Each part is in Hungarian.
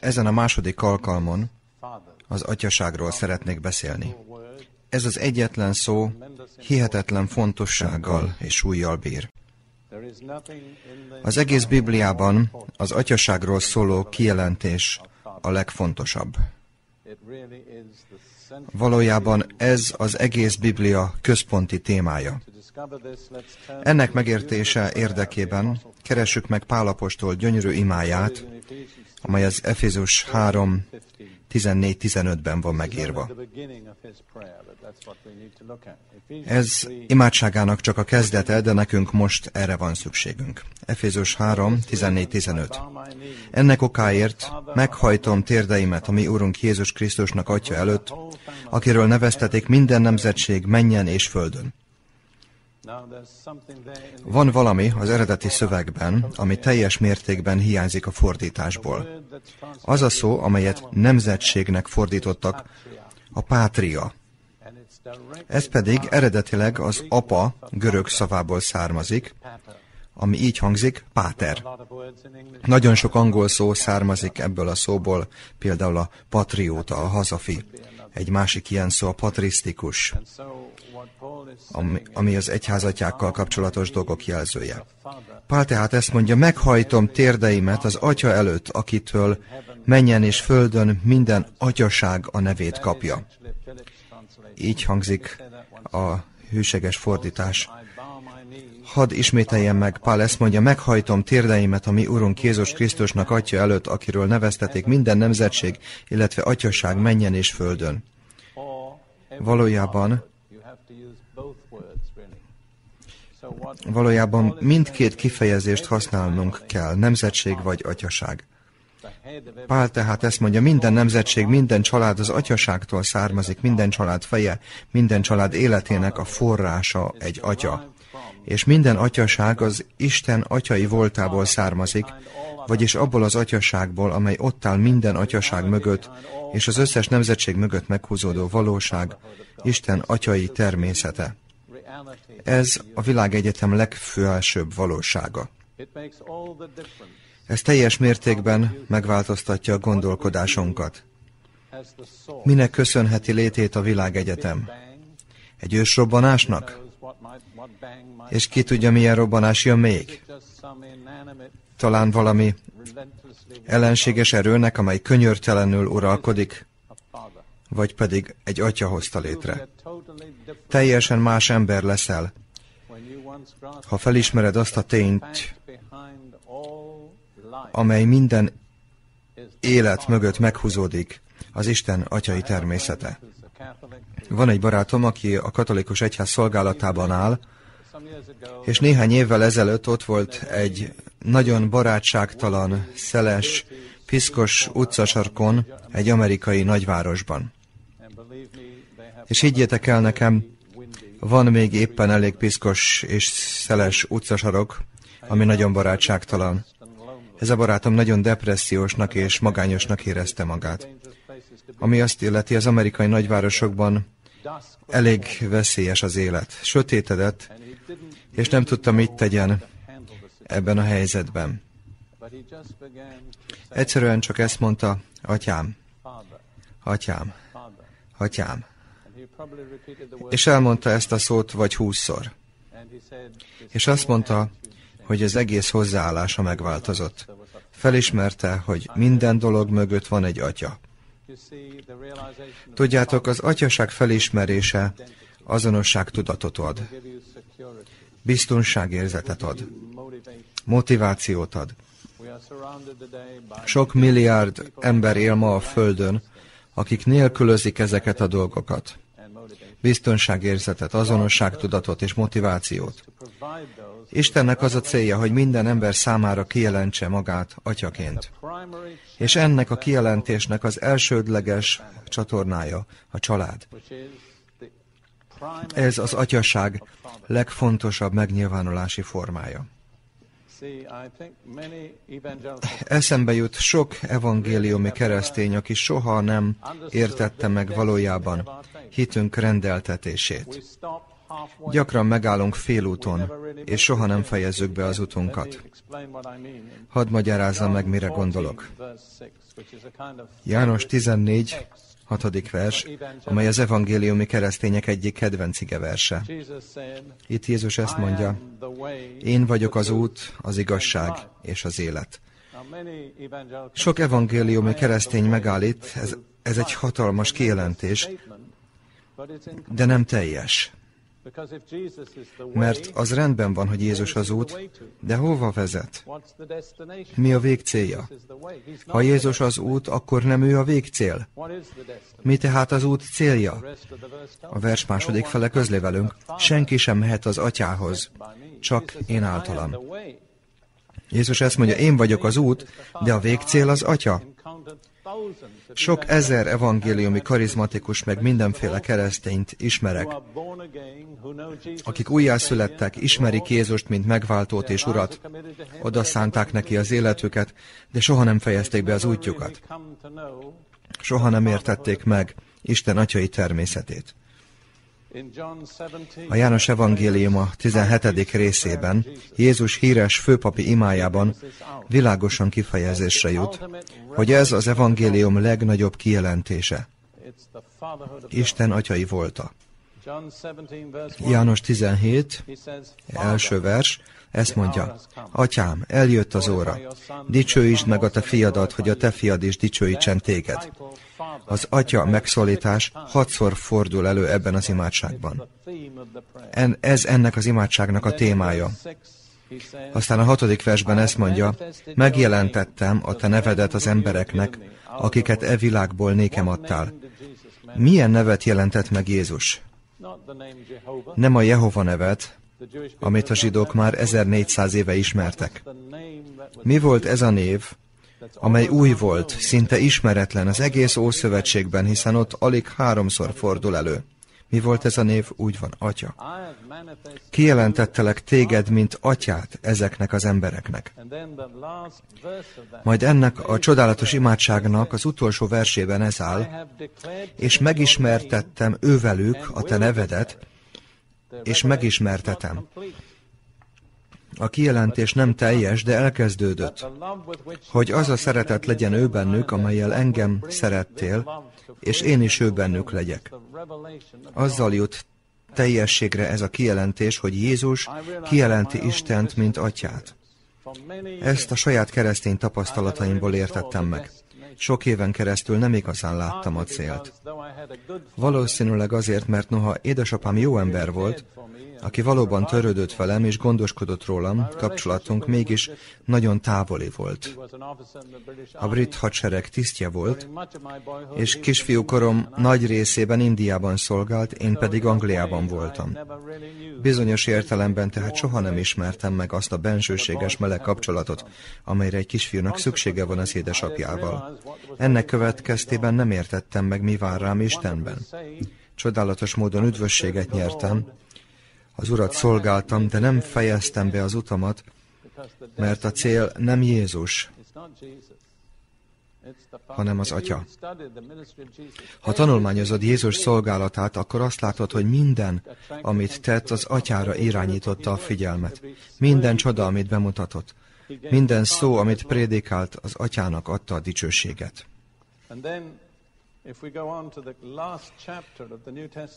Ezen a második alkalmon az atyaságról szeretnék beszélni. Ez az egyetlen szó hihetetlen fontossággal és súlyjal bír. Az egész Bibliában az atyaságról szóló kijelentés a legfontosabb. Valójában ez az egész Biblia központi témája. Ennek megértése érdekében keressük meg Pálapostól gyönyörű imáját, amely az Efézus 3 14-15-ben van megírva. Ez imádságának csak a kezdete, de nekünk most erre van szükségünk. Efézus 3, 14-15. Ennek okáért meghajtom térdeimet a mi Úrunk Jézus Krisztusnak Atya előtt, akiről neveztetik minden nemzetség menjen és földön. Van valami az eredeti szövegben, ami teljes mértékben hiányzik a fordításból. Az a szó, amelyet nemzetségnek fordítottak, a pátria. Ez pedig eredetileg az apa görög szavából származik, ami így hangzik, páter. Nagyon sok angol szó származik ebből a szóból, például a patrióta, a hazafi. Egy másik ilyen szó a patrisztikus, ami, ami az egyházatjákkal kapcsolatos dolgok jelzője. Pál tehát ezt mondja, meghajtom térdeimet az atya előtt, akitől menjen és földön minden atyaság a nevét kapja. Így hangzik a hűséges fordítás. Hadd ismételjem meg, Pál ezt mondja, meghajtom térdeimet a mi Urunk Jézus Krisztusnak atya előtt, akiről neveztetik minden nemzetség, illetve atyaság menjen és földön. Valójában Valójában mindkét kifejezést használnunk kell, nemzetség vagy atyaság. Pál tehát ezt mondja, minden nemzetség, minden család az atyaságtól származik, minden család feje, minden család életének a forrása egy atya. És minden atyaság az Isten atyai voltából származik, vagyis abból az atyaságból, amely ott áll minden atyaság mögött, és az összes nemzetség mögött meghúzódó valóság, Isten atyai természete. Ez a világegyetem legfőelsőbb valósága. Ez teljes mértékben megváltoztatja a gondolkodásunkat. Minek köszönheti létét a világegyetem? Egy ősrobbanásnak? És ki tudja, milyen robbanás jön még? Talán valami ellenséges erőnek, amely könyörtelenül uralkodik, vagy pedig egy atya hozta létre. Teljesen más ember leszel, ha felismered azt a tényt, amely minden élet mögött meghúzódik, az Isten atyai természete. Van egy barátom, aki a katolikus egyház szolgálatában áll, és néhány évvel ezelőtt ott volt egy nagyon barátságtalan, szeles, piszkos utcasarkon egy amerikai nagyvárosban. És higgyétek el nekem, van még éppen elég piszkos és szeles utcasarok, ami nagyon barátságtalan. Ez a barátom nagyon depressziósnak és magányosnak érezte magát. Ami azt illeti, az amerikai nagyvárosokban elég veszélyes az élet. Sötétedett, és nem tudta, mit tegyen ebben a helyzetben. Egyszerűen csak ezt mondta, atyám, atyám, atyám. És elmondta ezt a szót vagy húszszor. És azt mondta, hogy az egész hozzáállása megváltozott. Felismerte, hogy minden dolog mögött van egy atya. Tudjátok, az atyaság felismerése azonosság tudatot ad. Biztonságérzetet ad. Motivációt ad. Sok milliárd ember él ma a Földön, akik nélkülözik ezeket a dolgokat biztonságérzetet, azonosságtudatot és motivációt. Istennek az a célja, hogy minden ember számára kijelentse magát atyaként. És ennek a kijelentésnek az elsődleges csatornája a család. Ez az atyaság legfontosabb megnyilvánulási formája. Eszembe jut sok evangéliumi keresztény, aki soha nem értette meg valójában hitünk rendeltetését. Gyakran megállunk félúton, és soha nem fejezzük be az utunkat. Hadd magyarázzam meg, mire gondolok. János 14, hatodik vers, amely az evangéliumi keresztények egyik kedvenc verse. Itt Jézus ezt mondja, én vagyok az út, az igazság és az élet. Sok evangéliumi keresztény megállít, ez, ez egy hatalmas kijelentés, de nem teljes. Mert az rendben van, hogy Jézus az út, de hova vezet? Mi a végcélja? Ha Jézus az út, akkor nem ő a végcél. Mi tehát az út célja? A vers második fele közli velünk, senki sem mehet az atyához, csak én általam. Jézus ezt mondja, én vagyok az út, de a végcél az atya. Sok ezer evangéliumi karizmatikus meg mindenféle keresztényt ismerek, akik újjászülettek, ismerik Jézust, mint megváltót és urat, oda neki az életüket, de soha nem fejezték be az útjukat. Soha nem értették meg Isten atyai természetét. A János Evangélium a 17. részében, Jézus híres főpapi imájában világosan kifejezésre jut, hogy ez az evangélium legnagyobb kijelentése. Isten atyai volta. János 17, első vers, ezt mondja, Atyám, eljött az óra, dicsőítsd meg a te fiadat, hogy a te fiad is dicsőítsen téged. Az atya megszólítás hatszor fordul elő ebben az imádságban. En, ez ennek az imádságnak a témája. Aztán a hatodik versben ezt mondja, megjelentettem a te nevedet az embereknek, akiket e világból nékem adtál. Milyen nevet jelentett meg Jézus? Nem a Jehova nevet, amit a zsidók már 1400 éve ismertek. Mi volt ez a név, amely új volt, szinte ismeretlen az egész Ószövetségben, hiszen ott alig háromszor fordul elő. Mi volt ez a név? Úgy van, Atya. Kijelentettelek téged, mint atyát ezeknek az embereknek. Majd ennek a csodálatos imádságnak az utolsó versében ez áll, és megismertettem ővelük a te nevedet, és megismertetem. A kijelentés nem teljes, de elkezdődött, hogy az a szeretet legyen ő bennük, amelyel engem szerettél, és én is ő bennük legyek. Azzal jut teljességre ez a kijelentés, hogy Jézus kijelenti Istent, mint atyát. Ezt a saját keresztény tapasztalataimból értettem meg. Sok éven keresztül nem igazán láttam a célt. Valószínűleg azért, mert noha édesapám jó ember volt, aki valóban törődött velem és gondoskodott rólam, kapcsolatunk mégis nagyon távoli volt. A brit hadsereg tisztje volt, és kisfiúkorom nagy részében Indiában szolgált, én pedig Angliában voltam. Bizonyos értelemben tehát soha nem ismertem meg azt a bensőséges meleg kapcsolatot, amelyre egy kisfiúnak szüksége van az édesapjával. Ennek következtében nem értettem meg, mi vár rám Istenben. Csodálatos módon üdvösséget nyertem, az Urat szolgáltam, de nem fejeztem be az utamat, mert a cél nem Jézus, hanem az Atya. Ha tanulmányozod Jézus szolgálatát, akkor azt látod, hogy minden, amit tett, az Atyára irányította a figyelmet. Minden csoda, amit bemutatott. Minden szó, amit prédikált, az Atyának adta a dicsőséget.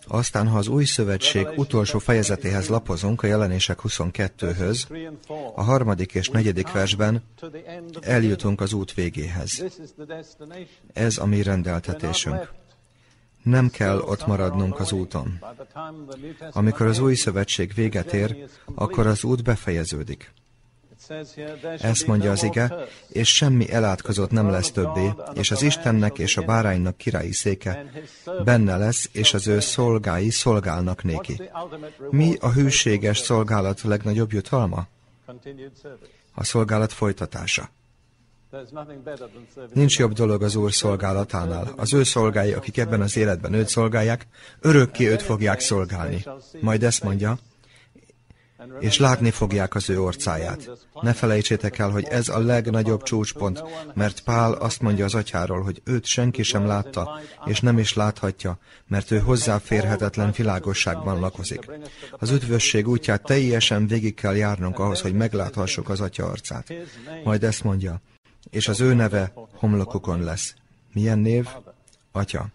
Aztán, ha az új szövetség utolsó fejezetéhez lapozunk, a jelenések 22-höz, a harmadik és negyedik versben eljutunk az út végéhez. Ez a mi rendeltetésünk. Nem kell ott maradnunk az úton. Amikor az új szövetség véget ér, akkor az út befejeződik. Ezt mondja az ige, és semmi elátkozott nem lesz többé, és az Istennek és a báránynak királyi széke benne lesz, és az ő szolgái szolgálnak néki. Mi a hűséges szolgálat legnagyobb jutalma? A szolgálat folytatása. Nincs jobb dolog az Úr szolgálatánál. Az ő szolgái, akik ebben az életben őt szolgálják, örökké őt fogják szolgálni. Majd ezt mondja, és látni fogják az ő orcáját. Ne felejtsétek el, hogy ez a legnagyobb csúcspont, mert Pál azt mondja az atyáról, hogy őt senki sem látta, és nem is láthatja, mert ő hozzáférhetetlen világosságban lakozik. Az üdvösség útját teljesen végig kell járnunk ahhoz, hogy megláthassuk az atya arcát. Majd ezt mondja, és az ő neve homlokukon lesz. Milyen név? Atya.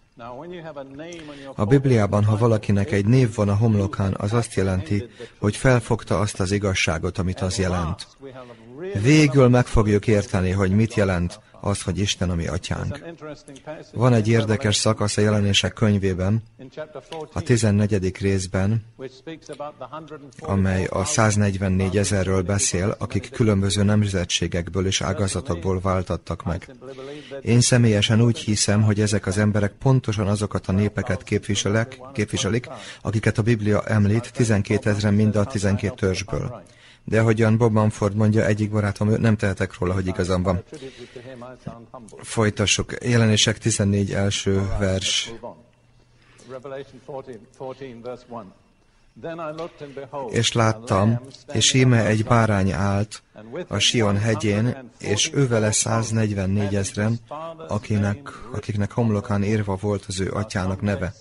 A Bibliában, ha valakinek egy név van a homlokán, az azt jelenti, hogy felfogta azt az igazságot, amit az jelent. Végül meg fogjuk érteni, hogy mit jelent az, hogy Isten a mi atyánk. Van egy érdekes szakasz a jelenések könyvében, a 14. részben, amely a 144 ezerről beszél, akik különböző nemzetségekből és ágazatokból váltattak meg. Én személyesen úgy hiszem, hogy ezek az emberek pontosan azokat a népeket képviselek, képviselik, akiket a Biblia említ, 12 ezeren mind a 12 törzsből. De ahogyan Bob Manford mondja, egyik barátom, nem tehetek róla, hogy igazam van. Folytassuk. Jelenések 14 első vers. És láttam, és íme egy bárány állt a Sion hegyén, és ő vele 144 ezren, akinek, akiknek homlokán írva volt az ő atyának neve.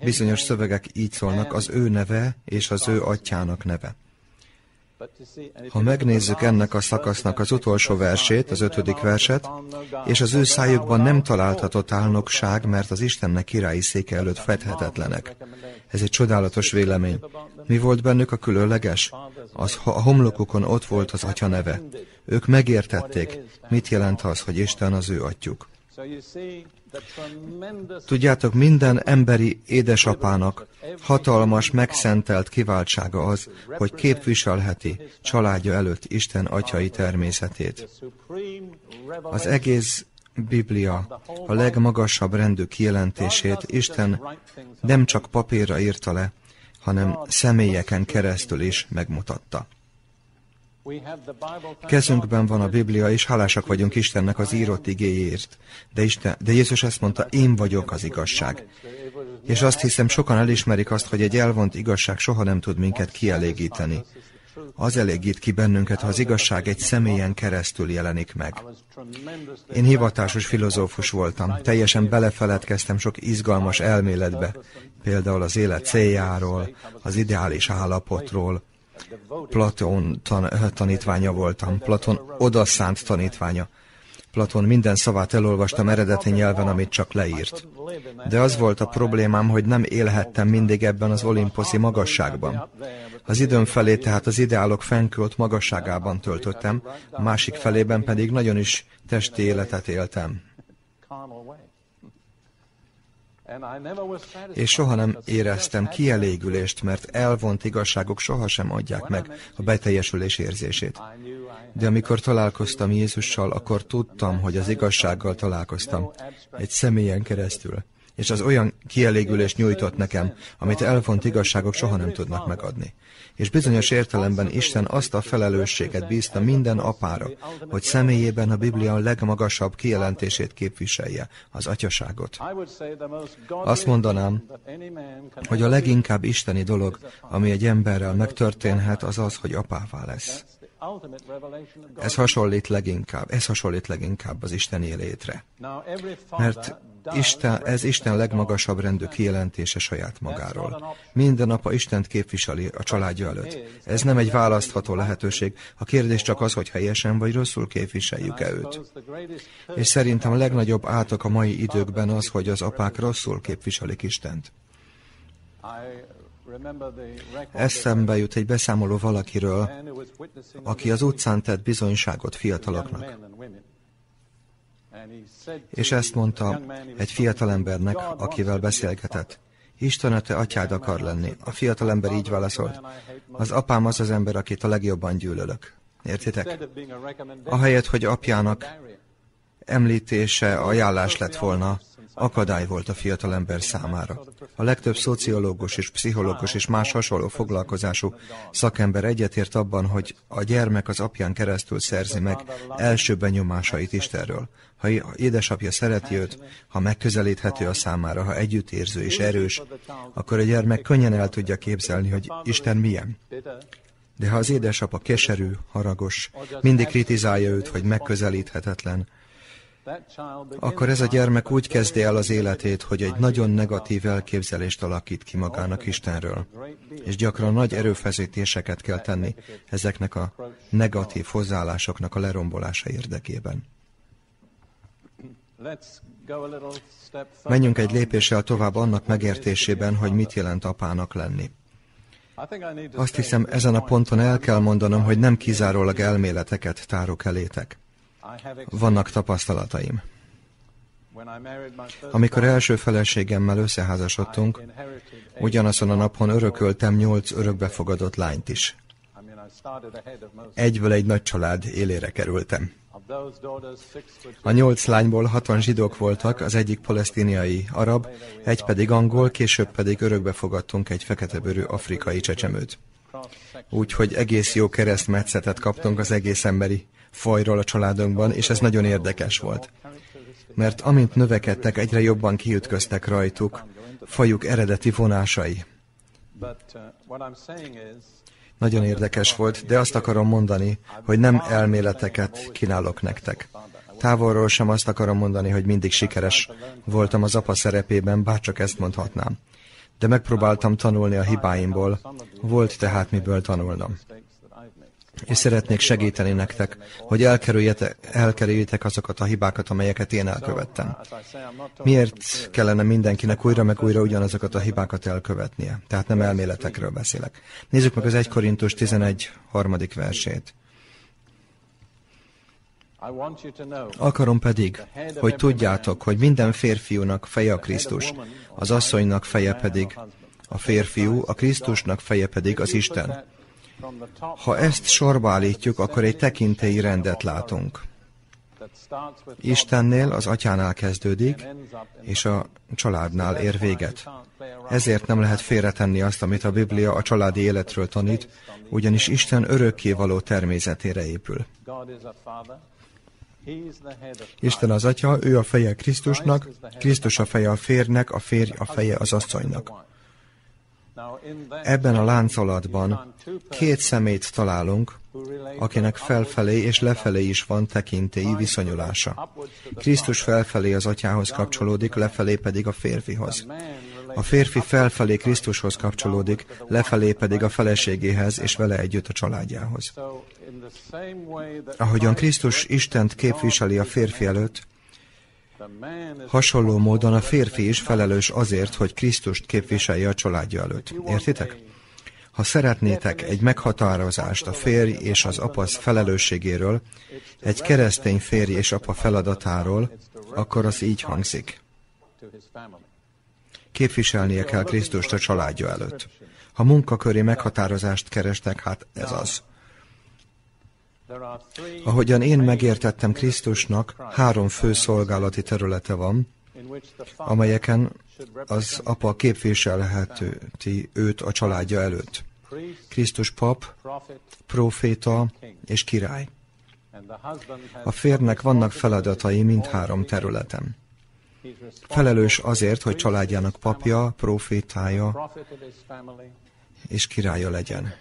Bizonyos szövegek így szólnak, az ő neve és az ő atyának neve. Ha megnézzük ennek a szakasznak az utolsó versét, az ötödik verset, és az ő szájukban nem találtatott álnokság, mert az Istennek királyi széke előtt fedhetetlenek. Ez egy csodálatos vélemény. Mi volt bennük a különleges? Az, a homlokukon ott volt az atya neve. Ők megértették, mit jelent az, hogy Isten az ő atyuk. Tudjátok, minden emberi édesapának hatalmas, megszentelt kiváltsága az, hogy képviselheti családja előtt Isten atyai természetét. Az egész Biblia a legmagasabb rendű kijelentését Isten nem csak papírra írta le, hanem személyeken keresztül is megmutatta. Kezünkben van a Biblia, és hálásak vagyunk Istennek az írott igéjért. De, Isten, de Jézus ezt mondta, én vagyok az igazság. És azt hiszem, sokan elismerik azt, hogy egy elvont igazság soha nem tud minket kielégíteni. Az elégít ki bennünket, ha az igazság egy személyen keresztül jelenik meg. Én hivatásos filozófus voltam, teljesen belefeledkeztem sok izgalmas elméletbe, például az élet céljáról, az ideális állapotról, Platón tan tanítványa voltam, Platón odaszánt tanítványa. Platón minden szavát elolvastam eredeti nyelven, amit csak leírt. De az volt a problémám, hogy nem élhettem mindig ebben az olimposzi magasságban. Az időm felé tehát az ideálok fenkölt magasságában töltöttem, másik felében pedig nagyon is testi életet éltem és soha nem éreztem kielégülést, mert elvont igazságok sohasem adják meg a beteljesülés érzését. De amikor találkoztam Jézussal, akkor tudtam, hogy az igazsággal találkoztam, egy személyen keresztül, és az olyan kielégülést nyújtott nekem, amit elvont igazságok soha nem tudnak megadni és bizonyos értelemben Isten azt a felelősséget bízta minden apára, hogy személyében a Biblia legmagasabb kijelentését képviselje, az atyaságot. Azt mondanám, hogy a leginkább isteni dolog, ami egy emberrel megtörténhet, az az, hogy apává lesz. Ez hasonlít leginkább, ez hasonlít leginkább az Isten élétre. Mert Isten, ez Isten legmagasabb rendű kijelentése saját magáról. Minden apa Istent képviseli a családja előtt. Ez nem egy választható lehetőség. A kérdés csak az, hogy helyesen vagy rosszul képviseljük-e őt. És szerintem a legnagyobb átok a mai időkben az, hogy az apák rosszul képviselik Istent. Eszembe jut egy beszámoló valakiről, aki az utcán tett bizonyságot fiataloknak. És ezt mondta egy fiatalembernek, akivel beszélgetett. Isten a te atyád akar lenni. A fiatalember így válaszolt. Az apám az az ember, akit a legjobban gyűlölök. Értitek? Ahelyett, hogy apjának említése ajánlás lett volna, akadály volt a fiatalember számára. A legtöbb szociológus és pszichológus és más hasonló foglalkozású szakember egyetért abban, hogy a gyermek az apján keresztül szerzi meg első benyomásait Istenről. Ha édesapja szereti őt, ha megközelíthető a számára, ha együttérző és erős, akkor a gyermek könnyen el tudja képzelni, hogy Isten milyen. De ha az édesapa keserű, haragos, mindig kritizálja őt, hogy megközelíthetetlen, akkor ez a gyermek úgy kezdi el az életét, hogy egy nagyon negatív elképzelést alakít ki magának Istenről, és gyakran nagy erőfeszítéseket kell tenni ezeknek a negatív hozzáállásoknak a lerombolása érdekében. Menjünk egy lépéssel tovább annak megértésében, hogy mit jelent apának lenni. Azt hiszem, ezen a ponton el kell mondanom, hogy nem kizárólag elméleteket tárok elétek. Vannak tapasztalataim. Amikor első feleségemmel összeházasodtunk, ugyanazon a napon örököltem nyolc örökbefogadott lányt is. Egyből egy nagy család élére kerültem. A nyolc lányból hatan zsidók voltak, az egyik palesztiniai arab, egy pedig angol, később pedig örökbe fogadtunk egy feketebőrű afrikai csecsemőt. Úgyhogy egész jó keresztmetszetet kaptunk az egész emberi fajról a családunkban, és ez nagyon érdekes volt. Mert amint növekedtek, egyre jobban kiütköztek rajtuk fajuk eredeti vonásai. Nagyon érdekes volt, de azt akarom mondani, hogy nem elméleteket kínálok nektek. Távolról sem azt akarom mondani, hogy mindig sikeres voltam az apa szerepében, bárcsak ezt mondhatnám. De megpróbáltam tanulni a hibáimból, volt tehát miből tanulnom és szeretnék segíteni nektek, hogy elkerüljétek azokat a hibákat, amelyeket én elkövettem. Miért kellene mindenkinek újra meg újra ugyanazokat a hibákat elkövetnie? Tehát nem elméletekről beszélek. Nézzük meg az 1 Korintus 11. harmadik versét. Akarom pedig, hogy tudjátok, hogy minden férfiúnak feje a Krisztus, az asszonynak feje pedig a férfiú, a Krisztusnak feje pedig az Isten. Ha ezt sorba állítjuk, akkor egy tekintélyi rendet látunk. Istennél, az atyánál kezdődik, és a családnál ér véget. Ezért nem lehet félretenni azt, amit a Biblia a családi életről tanít, ugyanis Isten örökké való természetére épül. Isten az atya, ő a feje Krisztusnak, Krisztus a feje a férnek, a férj a feje az asszonynak. Ebben a láncolatban két szemét találunk, akinek felfelé és lefelé is van tekintélyi viszonyulása. Krisztus felfelé az atyához kapcsolódik, lefelé pedig a férfihoz. A férfi felfelé Krisztushoz kapcsolódik, lefelé pedig a feleségéhez és vele együtt a családjához. Ahogyan Krisztus Istent képviseli a férfi előtt, Hasonló módon a férfi is felelős azért, hogy Krisztust képviselje a családja előtt. Értitek? Ha szeretnétek egy meghatározást a férj és az apa felelősségéről, egy keresztény férj és apa feladatáról, akkor az így hangzik. Képviselnie kell Krisztust a családja előtt. Ha munkaköri meghatározást kerestek, hát ez az. Ahogyan én megértettem Krisztusnak, három fő szolgálati területe van, amelyeken az apa képviselheti őt a családja előtt. Krisztus pap, proféta és király. A férnek vannak feladatai mindhárom területen. Felelős azért, hogy családjának papja, profétája és királya legyen.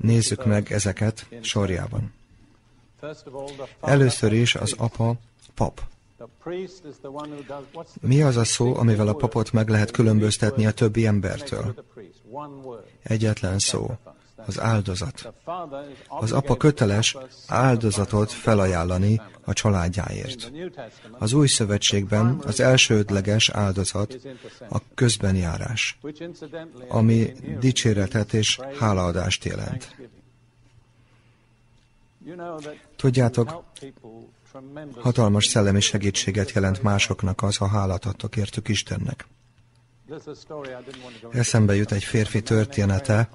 Nézzük meg ezeket sorjában. Először is az apa pap. Mi az a szó, amivel a papot meg lehet különböztetni a többi embertől? Egyetlen szó az áldozat. Az apa köteles áldozatot felajánlani a családjáért. Az új szövetségben az elsődleges áldozat a közbenjárás, ami dicséretet és hálaadást jelent. Tudjátok, hatalmas szellemi segítséget jelent másoknak az, ha hálát adtok értük Istennek. Eszembe jut egy férfi története,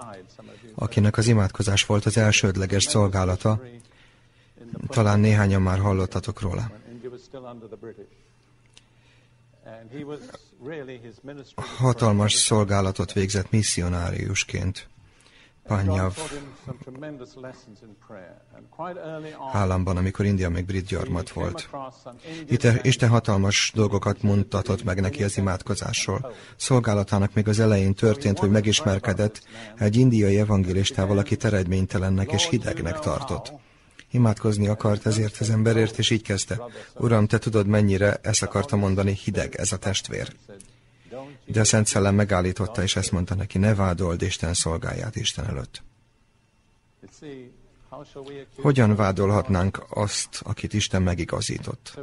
akinek az imádkozás volt az elsődleges szolgálata. Talán néhányan már hallottatok róla. Hatalmas szolgálatot végzett misszionáriusként. Panyav államban, amikor India még brit gyarmat volt. Itt Isten hatalmas dolgokat mutatott meg neki az imádkozásról. Szolgálatának még az elején történt, hogy megismerkedett egy indiai evangélistával, akit eredménytelennek és hidegnek tartott. Imádkozni akart ezért az emberért, és így kezdte. Uram, te tudod, mennyire ezt akarta mondani, hideg ez a testvér. De a Szent Szellem megállította, és ezt mondta neki, ne vádold Isten szolgáját Isten előtt. Hogyan vádolhatnánk azt, akit Isten megigazított?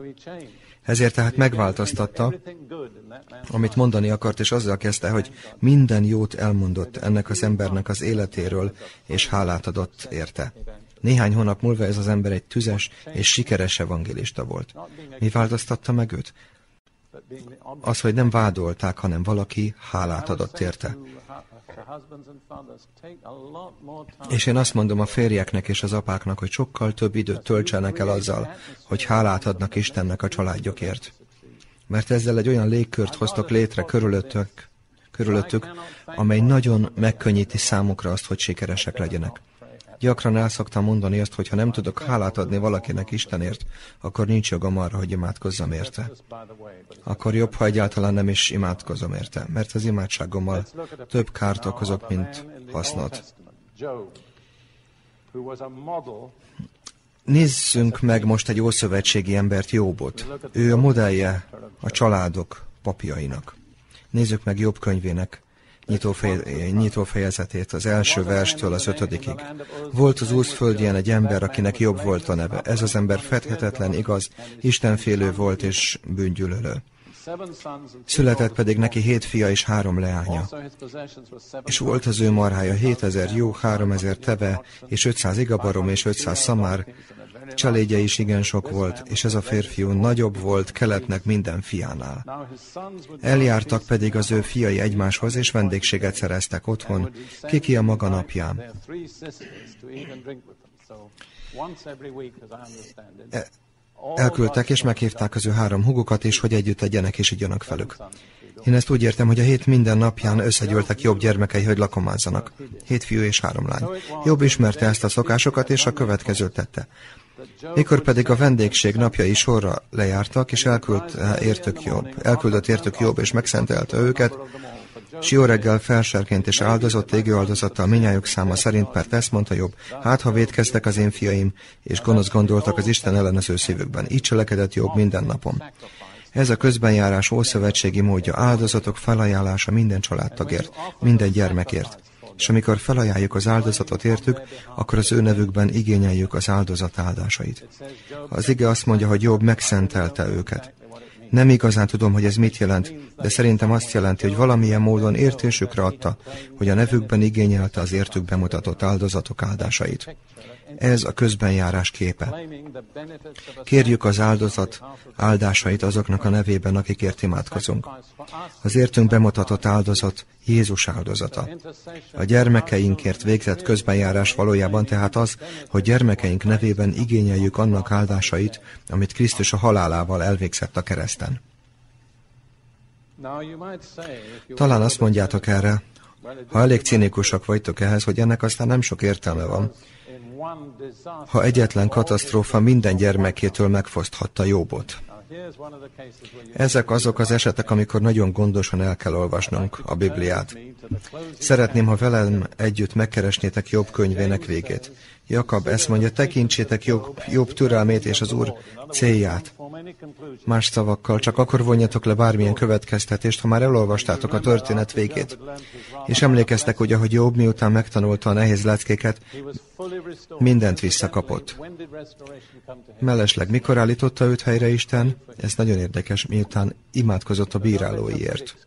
Ezért tehát megváltoztatta, amit mondani akart, és azzal kezdte, hogy minden jót elmondott ennek az embernek az életéről, és hálát adott érte. Néhány hónap múlva ez az ember egy tüzes és sikeres evangélista volt. Mi változtatta meg őt? Az, hogy nem vádolták, hanem valaki hálát adott érte. És én azt mondom a férjeknek és az apáknak, hogy sokkal több időt töltsenek el azzal, hogy hálát adnak Istennek a családjukért. Mert ezzel egy olyan légkört hoztok létre körülöttük, körülöttük, amely nagyon megkönnyíti számukra azt, hogy sikeresek legyenek. Gyakran el szoktam mondani azt, hogy ha nem tudok hálát adni valakinek Istenért, akkor nincs jogom arra, hogy imádkozzam érte. Akkor jobb, ha egyáltalán nem is imádkozom érte, mert az imádságommal több kárt okozok, mint hasznot. Nézzünk meg most egy ószövetségi embert, Jobbot. Ő a modellje a családok papjainak. Nézzük meg Jobb könyvének nyitó, fejezetét, az első verstől az ötödikig. Volt az Úsz földjén egy ember, akinek jobb volt a neve. Ez az ember fedhetetlen, igaz, istenfélő volt és bűngyűlölő. Született pedig neki hét fia és három leánya. És volt az ő marhája hétezer jó, háromezer teve, és ötszáz igabarom, és ötszáz szamár, Családja is igen sok volt, és ez a férfiú nagyobb volt keletnek minden fiánál. Eljártak pedig az ő fiai egymáshoz, és vendégséget szereztek otthon, kiki a maga napján. E, elküldtek, és meghívták az ő három hugukat is, hogy együtt egyenek és igyanak velük. Én ezt úgy értem, hogy a hét minden napján összegyűltek jobb gyermekei, hogy lakomázzanak. Hét fiú és három lány. Jobb ismerte ezt a szokásokat, és a következőt tette. Mikor pedig a vendégség napjai sorra lejártak, és elküldt értük jobb, elküldött értük jobb, és megszentelte őket, s jó reggel felserként és áldozott égő áldozattal minnyájuk száma szerint, mert ezt mondta jobb, hát ha védkeztek az én fiaim, és gonosz gondoltak az Isten ellenező szívükben, így cselekedett jobb minden napon. Ez a közbenjárás ószövetségi módja áldozatok felajánlása minden családtagért, minden gyermekért és amikor felajánljuk az áldozatot értük, akkor az ő nevükben igényeljük az áldozat áldásait. Az ige azt mondja, hogy Jobb megszentelte őket. Nem igazán tudom, hogy ez mit jelent, de szerintem azt jelenti, hogy valamilyen módon értésükre adta, hogy a nevükben igényelte az értük bemutatott áldozatok áldásait. Ez a közbenjárás képe. Kérjük az áldozat áldásait azoknak a nevében, akikért imádkozunk. Az értünk bemutatott áldozat Jézus áldozata. A gyermekeinkért végzett közbenjárás valójában tehát az, hogy gyermekeink nevében igényeljük annak áldásait, amit Krisztus a halálával elvégzett a kereszten. Talán azt mondjátok erre, ha elég cinikusak vagytok ehhez, hogy ennek aztán nem sok értelme van, ha egyetlen katasztrófa minden gyermekétől megfoszthatta Jobbot. Ezek azok az esetek, amikor nagyon gondosan el kell olvasnunk a Bibliát. Szeretném, ha velem együtt megkeresnétek jobb könyvének végét. Jakab ezt mondja, tekintsétek jobb, jobb türelmét és az Úr célját. Más szavakkal, csak akkor vonjatok le bármilyen következtetést, ha már elolvastátok a történet végét. És emlékeztek ugye, hogy Jobb miután megtanulta a nehéz leckéket, mindent visszakapott. Mellesleg mikor állította őt helyre Isten? Ez nagyon érdekes, miután imádkozott a bírálóiért.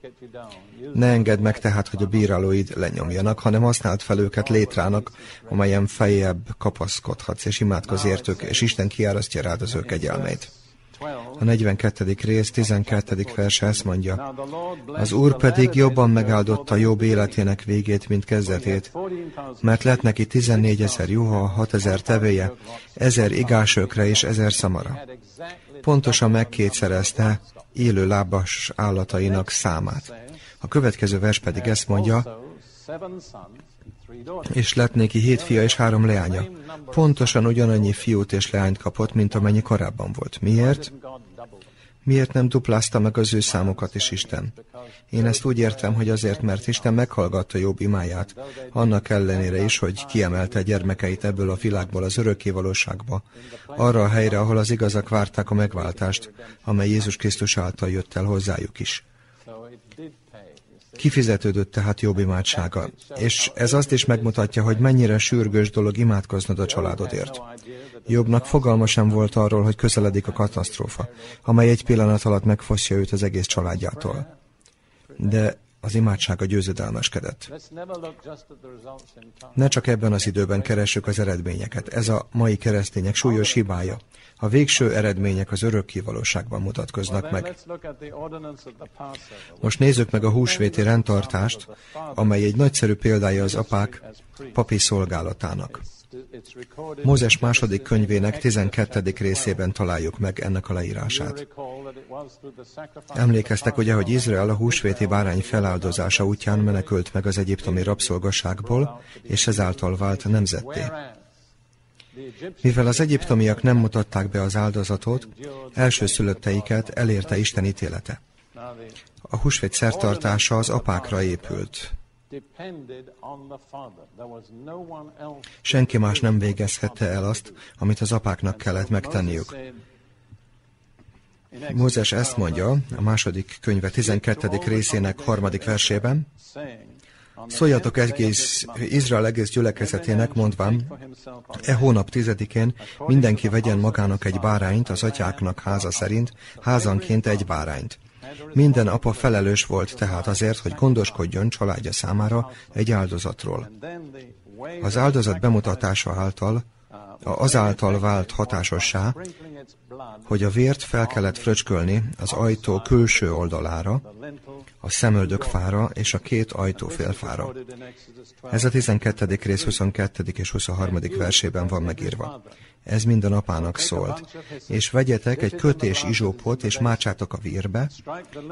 Ne engedd meg tehát, hogy a bírálóid lenyomjanak, hanem használd fel őket létrának, amelyen fejebb kapaszkodhatsz, és imádkozz értük, és Isten kiárasztja rád az ő kegyelmét. A 42. rész 12. verse ezt mondja, az Úr pedig jobban megáldotta jobb életének végét, mint kezdetét, mert lett neki 14 ezer juha, 6 ezer tevéje, ezer igásökre és ezer szamara. Pontosan megkétszerezte élő lábas állatainak számát. A következő vers pedig ezt mondja, és lett néki hét fia és három leánya. Pontosan ugyanannyi fiút és leányt kapott, mint amennyi korábban volt. Miért? Miért nem duplázta meg az ő számokat is Isten? Én ezt úgy értem, hogy azért, mert Isten meghallgatta jobb imáját, annak ellenére is, hogy kiemelte gyermekeit ebből a világból az örökké arra a helyre, ahol az igazak várták a megváltást, amely Jézus Krisztus által jött el hozzájuk is. Kifizetődött tehát jobb imádsága, és ez azt is megmutatja, hogy mennyire sürgős dolog imádkoznod a családodért. Jobbnak fogalma sem volt arról, hogy közeledik a katasztrófa, amely egy pillanat alatt megfosztja őt az egész családjától. De az imádsága győzedelmeskedett. Ne csak ebben az időben keressük az eredményeket. Ez a mai keresztények súlyos hibája. A végső eredmények az örökké valóságban mutatkoznak meg. Most nézzük meg a húsvéti rendtartást, amely egy nagyszerű példája az apák papi szolgálatának. Mózes második könyvének 12. részében találjuk meg ennek a leírását. Emlékeztek ugye, hogy Izrael a húsvéti bárány feláldozása útján menekült meg az egyiptomi rabszolgaságból, és ezáltal vált nemzetté. Mivel az egyiptomiak nem mutatták be az áldozatot, első szülötteiket elérte Isten ítélete. A húsvét szertartása az apákra épült. Senki más nem végezhette el azt, amit az apáknak kellett megtenniük. Mózes ezt mondja a második könyve 12. részének harmadik versében. Szóljatok egész, Izrael egész gyülekezetének, mondván, e hónap tizedikén mindenki vegyen magának egy bárányt az atyáknak háza szerint, házanként egy bárányt. Minden apa felelős volt tehát azért, hogy gondoskodjon családja számára egy áldozatról. Az áldozat bemutatása által azáltal vált hatásossá, hogy a vért fel kellett fröcskölni az ajtó külső oldalára, a szemöldök fára és a két ajtó félfára. Ez a 12. rész 22. és 23. versében van megírva. Ez minden apának szólt. És vegyetek egy kötés izsópot, és mácsátok a vírbe,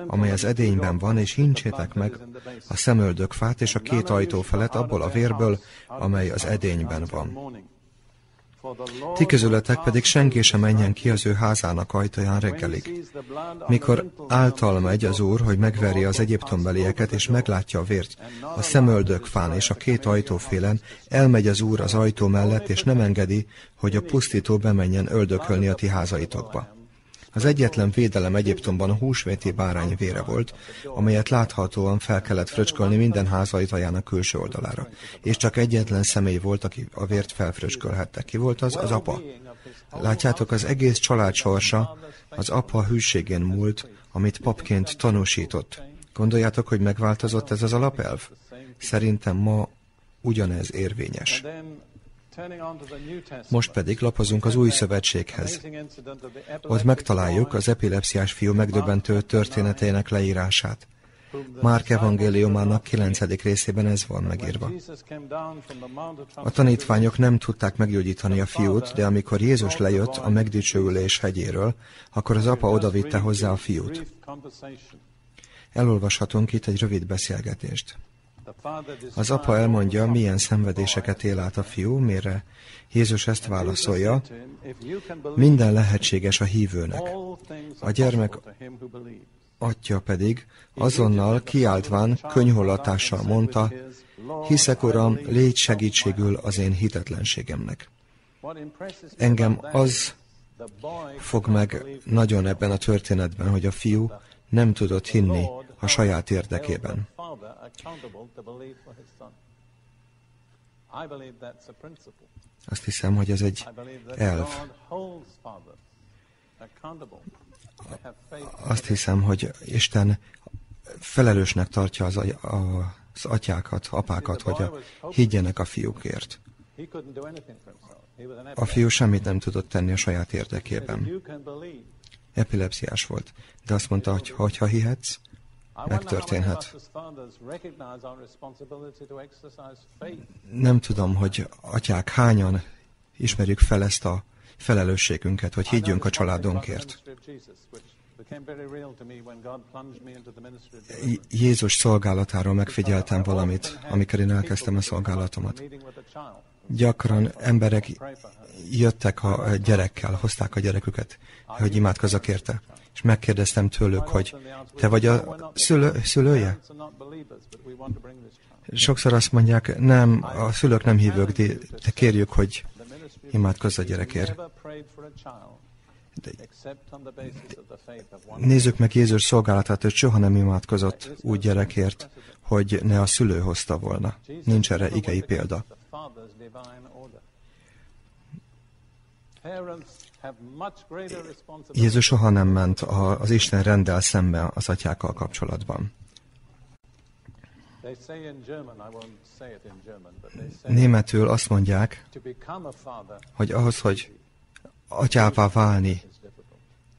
amely az edényben van, és hincsétek meg a szemöldök fát és a két ajtó felett abból a vérből, amely az edényben van. Ti közületek pedig senki sem menjen ki az ő házának ajtaján reggelig. Mikor által megy az úr, hogy megveri az egyiptombelieket, és meglátja a vért, a szemöldök fán és a két ajtófélen, elmegy az úr az ajtó mellett, és nem engedi, hogy a pusztító bemenjen öldökölni a ti házaitokba. Az egyetlen védelem Egyiptomban a húsvéti bárány vére volt, amelyet láthatóan fel kellett fröcskölni minden házajtajának külső oldalára. És csak egyetlen személy volt, aki a vért felfröcskölhette. Ki volt az? Az apa. Látjátok, az egész család sorsa az apa hűségén múlt, amit papként tanúsított. Gondoljátok, hogy megváltozott ez az alapelv? Szerintem ma ugyanez érvényes. Most pedig lapozunk az új szövetséghez. Ott megtaláljuk az epilepsziás fiú megdöbbentő történetének leírását. Márk evangéliumának 9. részében ez van megírva. A tanítványok nem tudták meggyógyítani a fiút, de amikor Jézus lejött a megdicsőülés hegyéről, akkor az apa odavitte hozzá a fiút. Elolvashatunk itt egy rövid beszélgetést. Az apa elmondja, milyen szenvedéseket él át a fiú, mire Jézus ezt válaszolja, minden lehetséges a hívőnek. A gyermek atya pedig azonnal kiáltván könyhollatással mondta, hiszek, Uram, légy segítségül az én hitetlenségemnek. Engem az fog meg nagyon ebben a történetben, hogy a fiú nem tudott hinni a saját érdekében. Azt hiszem, hogy ez egy elv. Azt hiszem, hogy Isten felelősnek tartja az, az atyákat, apákat, hogy a, higgyenek a fiúkért. A fiú semmit nem tudott tenni a saját érdekében. Epilepsziás volt, de azt mondta, hogy ha hihetsz, megtörténhet. Nem tudom, hogy atyák hányan ismerjük fel ezt a felelősségünket, hogy higgyünk a családunkért. Jézus szolgálatáról megfigyeltem valamit, amikor én elkezdtem a szolgálatomat. Gyakran emberek jöttek a gyerekkel, hozták a gyereküket, hogy imádkozzak érte. És megkérdeztem tőlük, hogy te vagy a szülő, szülője? Sokszor azt mondják, nem, a szülők nem hívők, de, de kérjük, hogy imádkozz a gyerekért. Nézzük meg Jézus szolgálatát, hogy soha nem imádkozott úgy gyerekért, hogy ne a szülő hozta volna. Nincs erre igei példa. Jézus soha nem ment az Isten rendel szembe az atyákkal kapcsolatban. Németül azt mondják, hogy ahhoz, hogy atyává válni,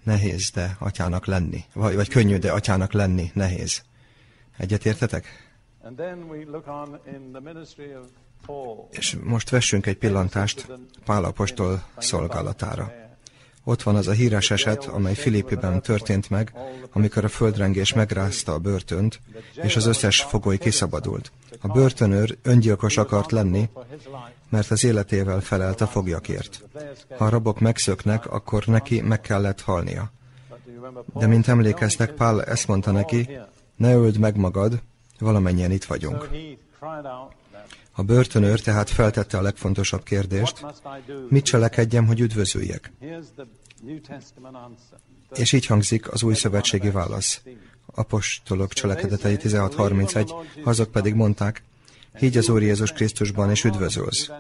nehéz, de atyának lenni. Vagy, vagy könnyű, de atyának lenni nehéz. Egyet értetek? És most vessünk egy pillantást Pál apostol szolgálatára. Ott van az a híres eset, amely Filippiben történt meg, amikor a földrengés megrázta a börtönt, és az összes fogoly kiszabadult. A börtönőr öngyilkos akart lenni, mert az életével felelt a foglyakért. Ha a rabok megszöknek, akkor neki meg kellett halnia. De mint emlékeztek, Pál ezt mondta neki, ne öld meg magad, valamennyien itt vagyunk. A börtönőr tehát feltette a legfontosabb kérdést, mit cselekedjem, hogy üdvözüljek? És így hangzik az új szövetségi válasz. Apostolok cselekedetei 16.31, azok pedig mondták, Higgy az Úr Jézus Krisztusban, és üdvözölsz.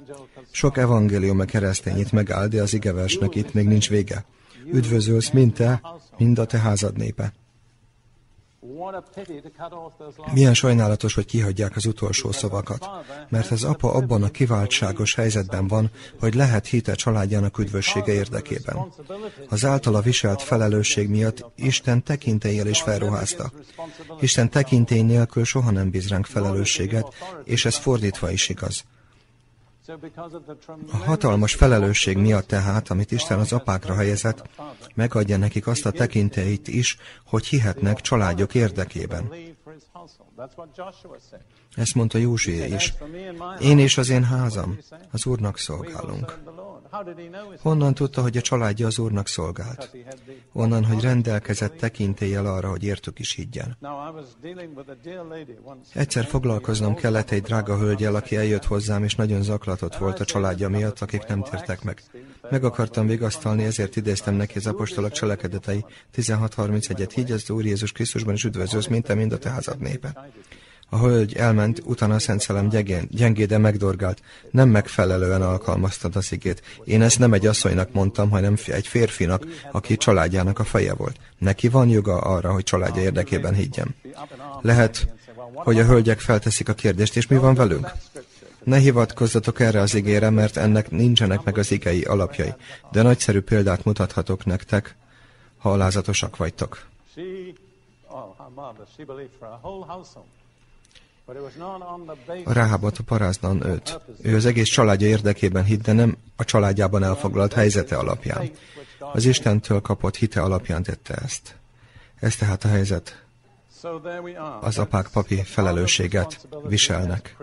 Sok evangélium a keresztényit megáll, de az igeversnek itt még nincs vége. Üdvözölsz mind te, mind a te házad népe. Milyen sajnálatos, hogy kihagyják az utolsó szavakat, mert az apa abban a kiváltságos helyzetben van, hogy lehet hite családjának üdvössége érdekében. Az általa viselt felelősség miatt Isten tekintélyel is felruházta. Isten tekintély nélkül soha nem bíz ránk felelősséget, és ez fordítva is igaz. A hatalmas felelősség miatt tehát, amit Isten az apákra helyezett, megadja nekik azt a tekintélyt is, hogy hihetnek családjuk érdekében. Ezt mondta Józsué is. Én és az én házam az Úrnak szolgálunk. Honnan tudta, hogy a családja az Úrnak szolgált? Onnan, hogy rendelkezett tekintéllyel arra, hogy értük is higgyen. Egyszer foglalkoznom kellett egy drága hölgyel, aki eljött hozzám, és nagyon zaklatott volt a családja miatt, akik nem tértek meg. Meg akartam vigasztalni, ezért idéztem neki az apostolok cselekedetei 16.31-et. Higgy az Úr Jézus Krisztusban, és üdvözölsz, mint te, mind a te házad népe. A hölgy elment, utána a Szent Szellem gyengén, gyengéden megdorgált. Nem megfelelően alkalmaztad az igét. Én ezt nem egy asszonynak mondtam, hanem egy férfinak, aki családjának a feje volt. Neki van joga arra, hogy családja érdekében higgyem. Lehet, hogy a hölgyek felteszik a kérdést, és mi van velünk? Ne hivatkozzatok erre az igére, mert ennek nincsenek meg az igei alapjai, de nagyszerű példát mutathatok nektek, ha alázatosak vagytok. A paráznan őt. Ő az egész családja érdekében hitt, de nem a családjában elfoglalt helyzete alapján. Az Istentől kapott hite alapján tette ezt. Ez tehát a helyzet. Az apák papi felelősséget viselnek.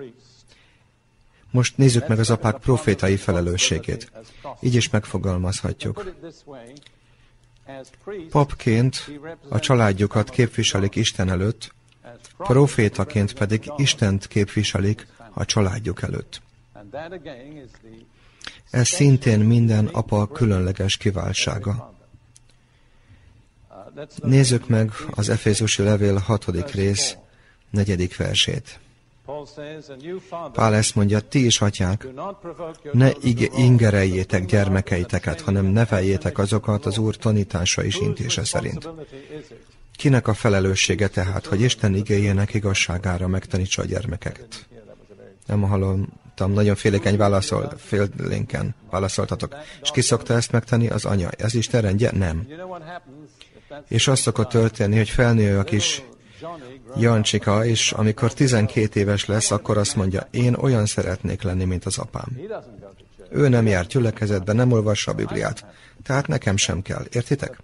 Most nézzük meg az apák profétai felelősségét. Így is megfogalmazhatjuk. Papként a családjukat képviselik Isten előtt, profétaként pedig Istent képviselik a családjuk előtt. Ez szintén minden apa különleges kiváltsága. Nézzük meg az Efézusi levél hatodik rész, negyedik versét. Pál ezt mondja, ti is, atyák, ne ingereljétek gyermekeiteket, hanem neveljétek azokat az Úr tanítása és intése szerint. Kinek a felelőssége tehát, hogy Isten igényének igazságára megtanítsa a gyermekeket? Nem hallottam, nagyon félékeny válaszol, félénken válaszoltatok. És ki szokta ezt megtenni? Az anya. Ez Isten rendje? Nem. És azt szokott történni, hogy felnő a kis Jancsika, és amikor 12 éves lesz, akkor azt mondja, én olyan szeretnék lenni, mint az apám. Ő nem jár gyülekezetbe, nem olvassa a Bibliát. Tehát nekem sem kell. Értitek?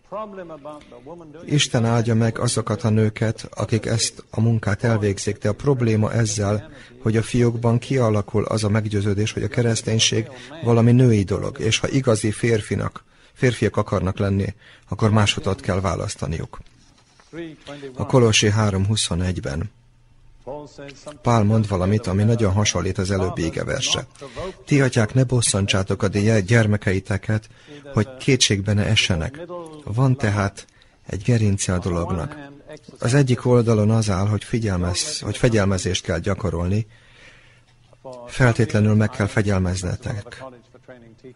Isten áldja meg azokat a nőket, akik ezt a munkát elvégzik, de a probléma ezzel, hogy a fiókban kialakul az a meggyőződés, hogy a kereszténység valami női dolog, és ha igazi férfinak, férfiak akarnak lenni, akkor másodat kell választaniuk. A Kolossi 3.21-ben Pál mond valamit, ami nagyon hasonlít az előbbi égeverse. Ti, atyák, ne bosszantsátok a gyermekeiteket, hogy kétségbe ne essenek. Van tehát egy gerince a dolognak. Az egyik oldalon az áll, hogy, figyelmez, hogy fegyelmezést kell gyakorolni, feltétlenül meg kell fegyelmeznetek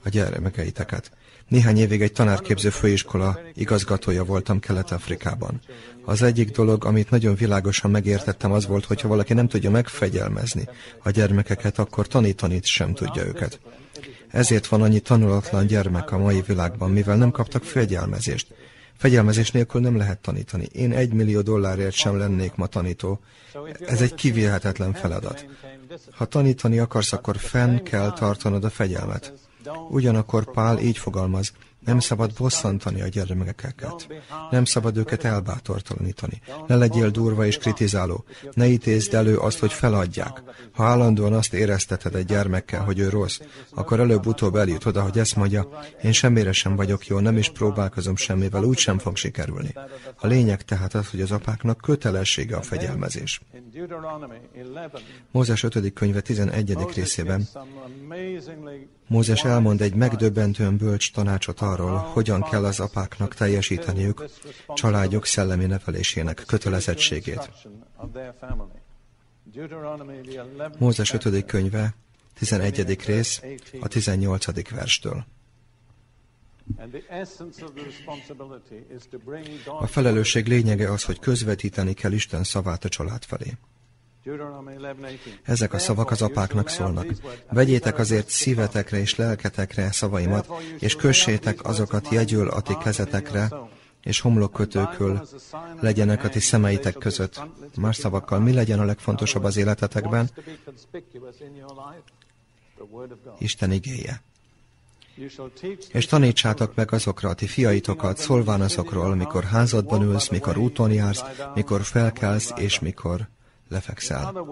a gyermekeiteket. Néhány évig egy tanárképző főiskola igazgatója voltam Kelet-Afrikában. Az egyik dolog, amit nagyon világosan megértettem, az volt, hogy ha valaki nem tudja megfegyelmezni a gyermekeket, akkor tanítani sem tudja őket. Ezért van annyi tanulatlan gyermek a mai világban, mivel nem kaptak fegyelmezést. Fegyelmezés nélkül nem lehet tanítani. Én egy millió dollárért sem lennék ma tanító. Ez egy kivélhetetlen feladat. Ha tanítani akarsz, akkor fenn kell tartanod a fegyelmet. Ugyanakkor Pál így fogalmaz, nem szabad bosszantani a gyermekeket. Nem szabad őket elbátortalanítani. Ne legyél durva és kritizáló. Ne ítézd elő azt, hogy feladják. Ha állandóan azt érezteted egy gyermekkel, hogy ő rossz, akkor előbb-utóbb eljut oda, hogy ezt mondja, én semmire sem vagyok jó, nem is próbálkozom semmivel, úgy sem fog sikerülni. A lényeg tehát az, hogy az apáknak kötelessége a fegyelmezés. Mózes 5. könyve 11. részében Mózes elmond egy megdöbbentően bölcs tanácsot arról, hogyan kell az apáknak teljesíteniük családjuk szellemi nevelésének kötelezettségét. Mózes 5. könyve, 11. rész, a 18. verstől. A felelősség lényege az, hogy közvetíteni kell Isten szavát a család felé. Ezek a szavak az apáknak szólnak. Vegyétek azért szívetekre és lelketekre szavaimat, és kössétek azokat jegyül a ti kezetekre, és homlokkötőkül legyenek a ti szemeitek között. Más szavakkal, mi legyen a legfontosabb az életetekben? Isten igéje. És tanítsátok meg azokra a ti fiaitokat, szólván azokról, mikor házadban ülsz, mikor úton jársz, mikor felkelsz, és mikor lefekszel.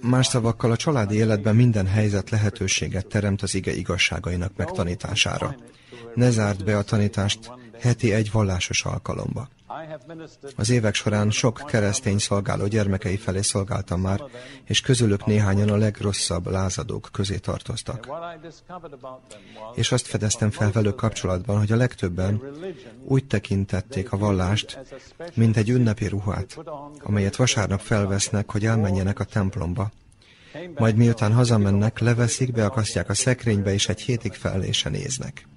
Más szavakkal a családi életben minden helyzet lehetőséget teremt az ige igazságainak megtanítására. Ne zárd be a tanítást heti egy vallásos alkalomba. Az évek során sok keresztény szolgáló gyermekei felé szolgáltam már, és közülük néhányan a legrosszabb lázadók közé tartoztak. És azt fedeztem fel velük kapcsolatban, hogy a legtöbben úgy tekintették a vallást, mint egy ünnepi ruhát, amelyet vasárnap felvesznek, hogy elmenjenek a templomba, majd miután hazamennek, leveszik, beakasztják a szekrénybe, és egy hétig fellése néznek.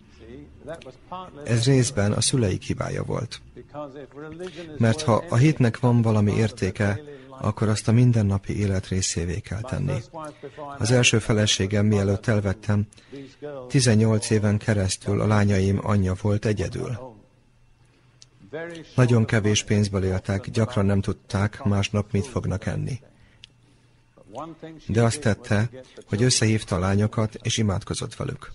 Ez részben a szüleik hibája volt. Mert ha a hitnek van valami értéke, akkor azt a mindennapi élet részévé kell tenni. Az első feleségem, mielőtt elvettem, 18 éven keresztül a lányaim anyja volt egyedül. Nagyon kevés pénzből éltek, gyakran nem tudták másnap mit fognak enni. De azt tette, hogy összehívta a lányokat, és imádkozott velük.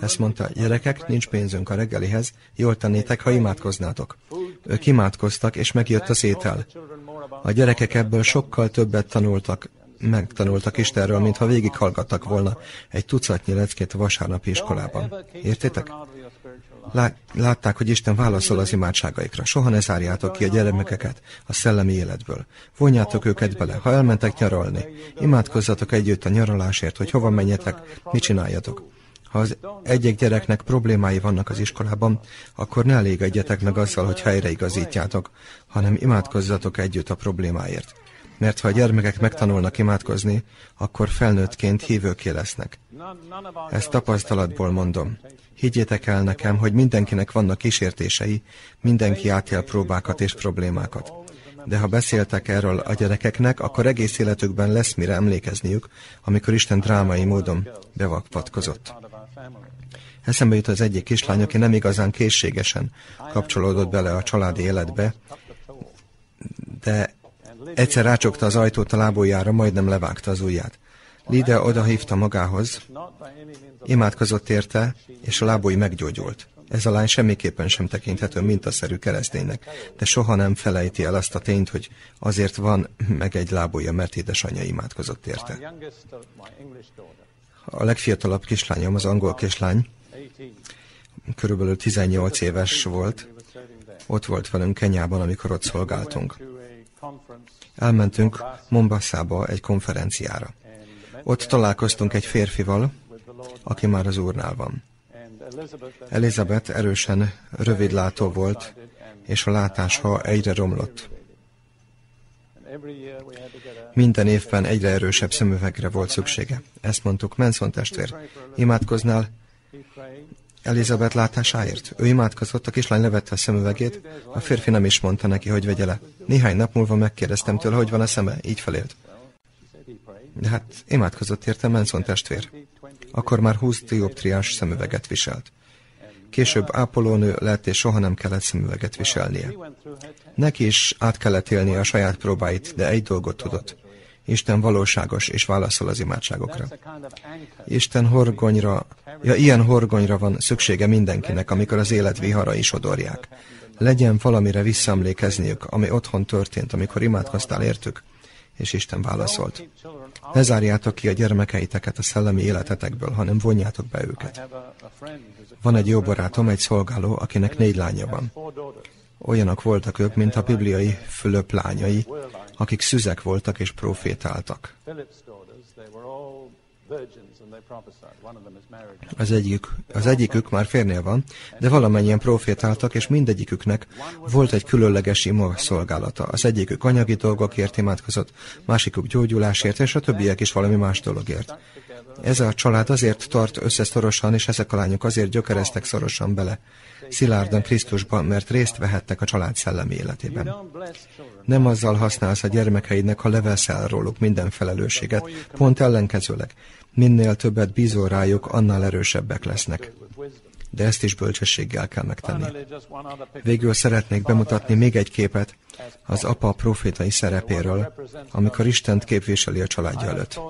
Ezt mondta, gyerekek, nincs pénzünk a reggelihez, jól tennétek, ha imádkoznátok. Ők imádkoztak, és megjött az étel. A gyerekek ebből sokkal többet tanultak, megtanultak Istenről, mintha végighallgattak volna egy tucatnyi leckét a vasárnapi iskolában. Értitek? Látták, hogy Isten válaszol az imádságaikra. Soha ne zárjátok ki a gyermekeket a szellemi életből. Vonjátok őket bele. Ha elmentek nyaralni, imádkozzatok együtt a nyaralásért, hogy hova menjetek, mit csináljatok. Ha az egyik gyereknek problémái vannak az iskolában, akkor ne elégedjetek meg azzal, hogy helyreigazítjátok, hanem imádkozzatok együtt a problémáért. Mert ha a gyermekek megtanulnak imádkozni, akkor felnőttként hívőké lesznek. Ezt tapasztalatból mondom. Higgyétek el nekem, hogy mindenkinek vannak kísértései, mindenki átél próbákat és problémákat. De ha beszéltek erről a gyerekeknek, akkor egész életükben lesz mire emlékezniük, amikor Isten drámai módon bevakvatkozott. Eszembe jut az egyik kislány, aki nem igazán készségesen kapcsolódott bele a családi életbe, de egyszer rácsokta az ajtót a lábójára, majdnem levágta az ujját. Lide odahívta magához, imádkozott érte, és a lábúj meggyógyult. Ez a lány semmiképpen sem tekinthető mintaszerű kereszténynek, de soha nem felejti el azt a tényt, hogy azért van meg egy lábúja, mert édesanyja imádkozott érte. A legfiatalabb kislányom, az angol kislány, körülbelül 18 éves volt, ott volt velünk Kenyában, amikor ott szolgáltunk. Elmentünk Mombasszába egy konferenciára. Ott találkoztunk egy férfival, aki már az úrnál van. Elizabeth erősen rövidlátó volt, és a látása egyre romlott. Minden évben egyre erősebb szemüvegre volt szüksége. Ezt mondtuk, Manson testvér, imádkoznál Elizabeth látásáért. Ő imádkozott, a kislány levette a szemüvegét, a férfi nem is mondta neki, hogy vegye le. Néhány nap múlva megkérdeztem tőle, hogy van a szeme, így felélt. De hát imádkozott érte Manson testvér. Akkor már 20 dioptriás szemüveget viselt. Később ápolónő lett, és soha nem kellett szemüveget viselnie. Neki is át kellett élnie a saját próbáit, de egy dolgot tudott. Isten valóságos és válaszol az imádságokra. Isten horgonyra, ja ilyen horgonyra van szüksége mindenkinek, amikor az élet viharai sodorják. Legyen valamire visszaemlékezniük, ami otthon történt, amikor imádkoztál értük, és Isten válaszolt. Ne zárjátok ki a gyermekeiteket a szellemi életetekből, hanem vonjátok be őket. Van egy jó barátom, egy szolgáló, akinek négy lánya van. Olyanok voltak ők, mint a bibliai Fülöp lányai, akik szüzek voltak és profétáltak. Az, egyik, az egyikük már férnél van, de valamennyien profétáltak, és mindegyiküknek volt egy különleges ima szolgálata. Az egyikük anyagi dolgokért imádkozott, másikuk gyógyulásért, és a többiek is valami más dologért. Ez a család azért tart össze szorosan, és ezek a lányok azért gyökereztek szorosan bele szilárdan Krisztusban, mert részt vehettek a család szellemi életében. Nem azzal használsz a gyermekeidnek, ha leveszel róluk minden felelősséget, pont ellenkezőleg. Minél többet bízol rájuk, annál erősebbek lesznek de ezt is bölcsességgel kell megtenni. Végül szeretnék bemutatni még egy képet az apa profétai szerepéről, amikor Istent képviseli a családja előtt.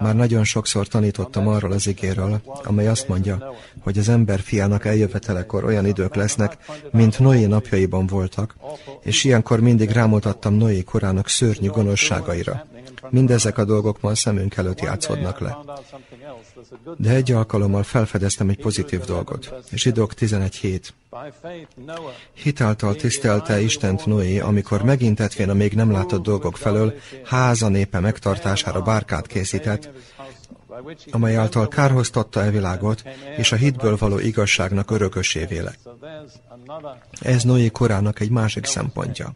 Már nagyon sokszor tanítottam arról az igéről, amely azt mondja, hogy az ember fiának eljövetelekor olyan idők lesznek, mint Noé napjaiban voltak, és ilyenkor mindig rámutattam Noé korának szörnyű gonoszságaira. Mindezek a dolgok ma a szemünk előtt játszódnak le. De egy alkalommal felfedeztem egy pozitív dolgot. Zsidók 11.7. Hitáltal tisztelte Istent Noé, amikor megintetvén a még nem látott dolgok felől háza népe megtartására bárkát készített, amely által kárhoztatta e világot, és a hitből való igazságnak örökösévé lett. Ez Noé korának egy másik szempontja.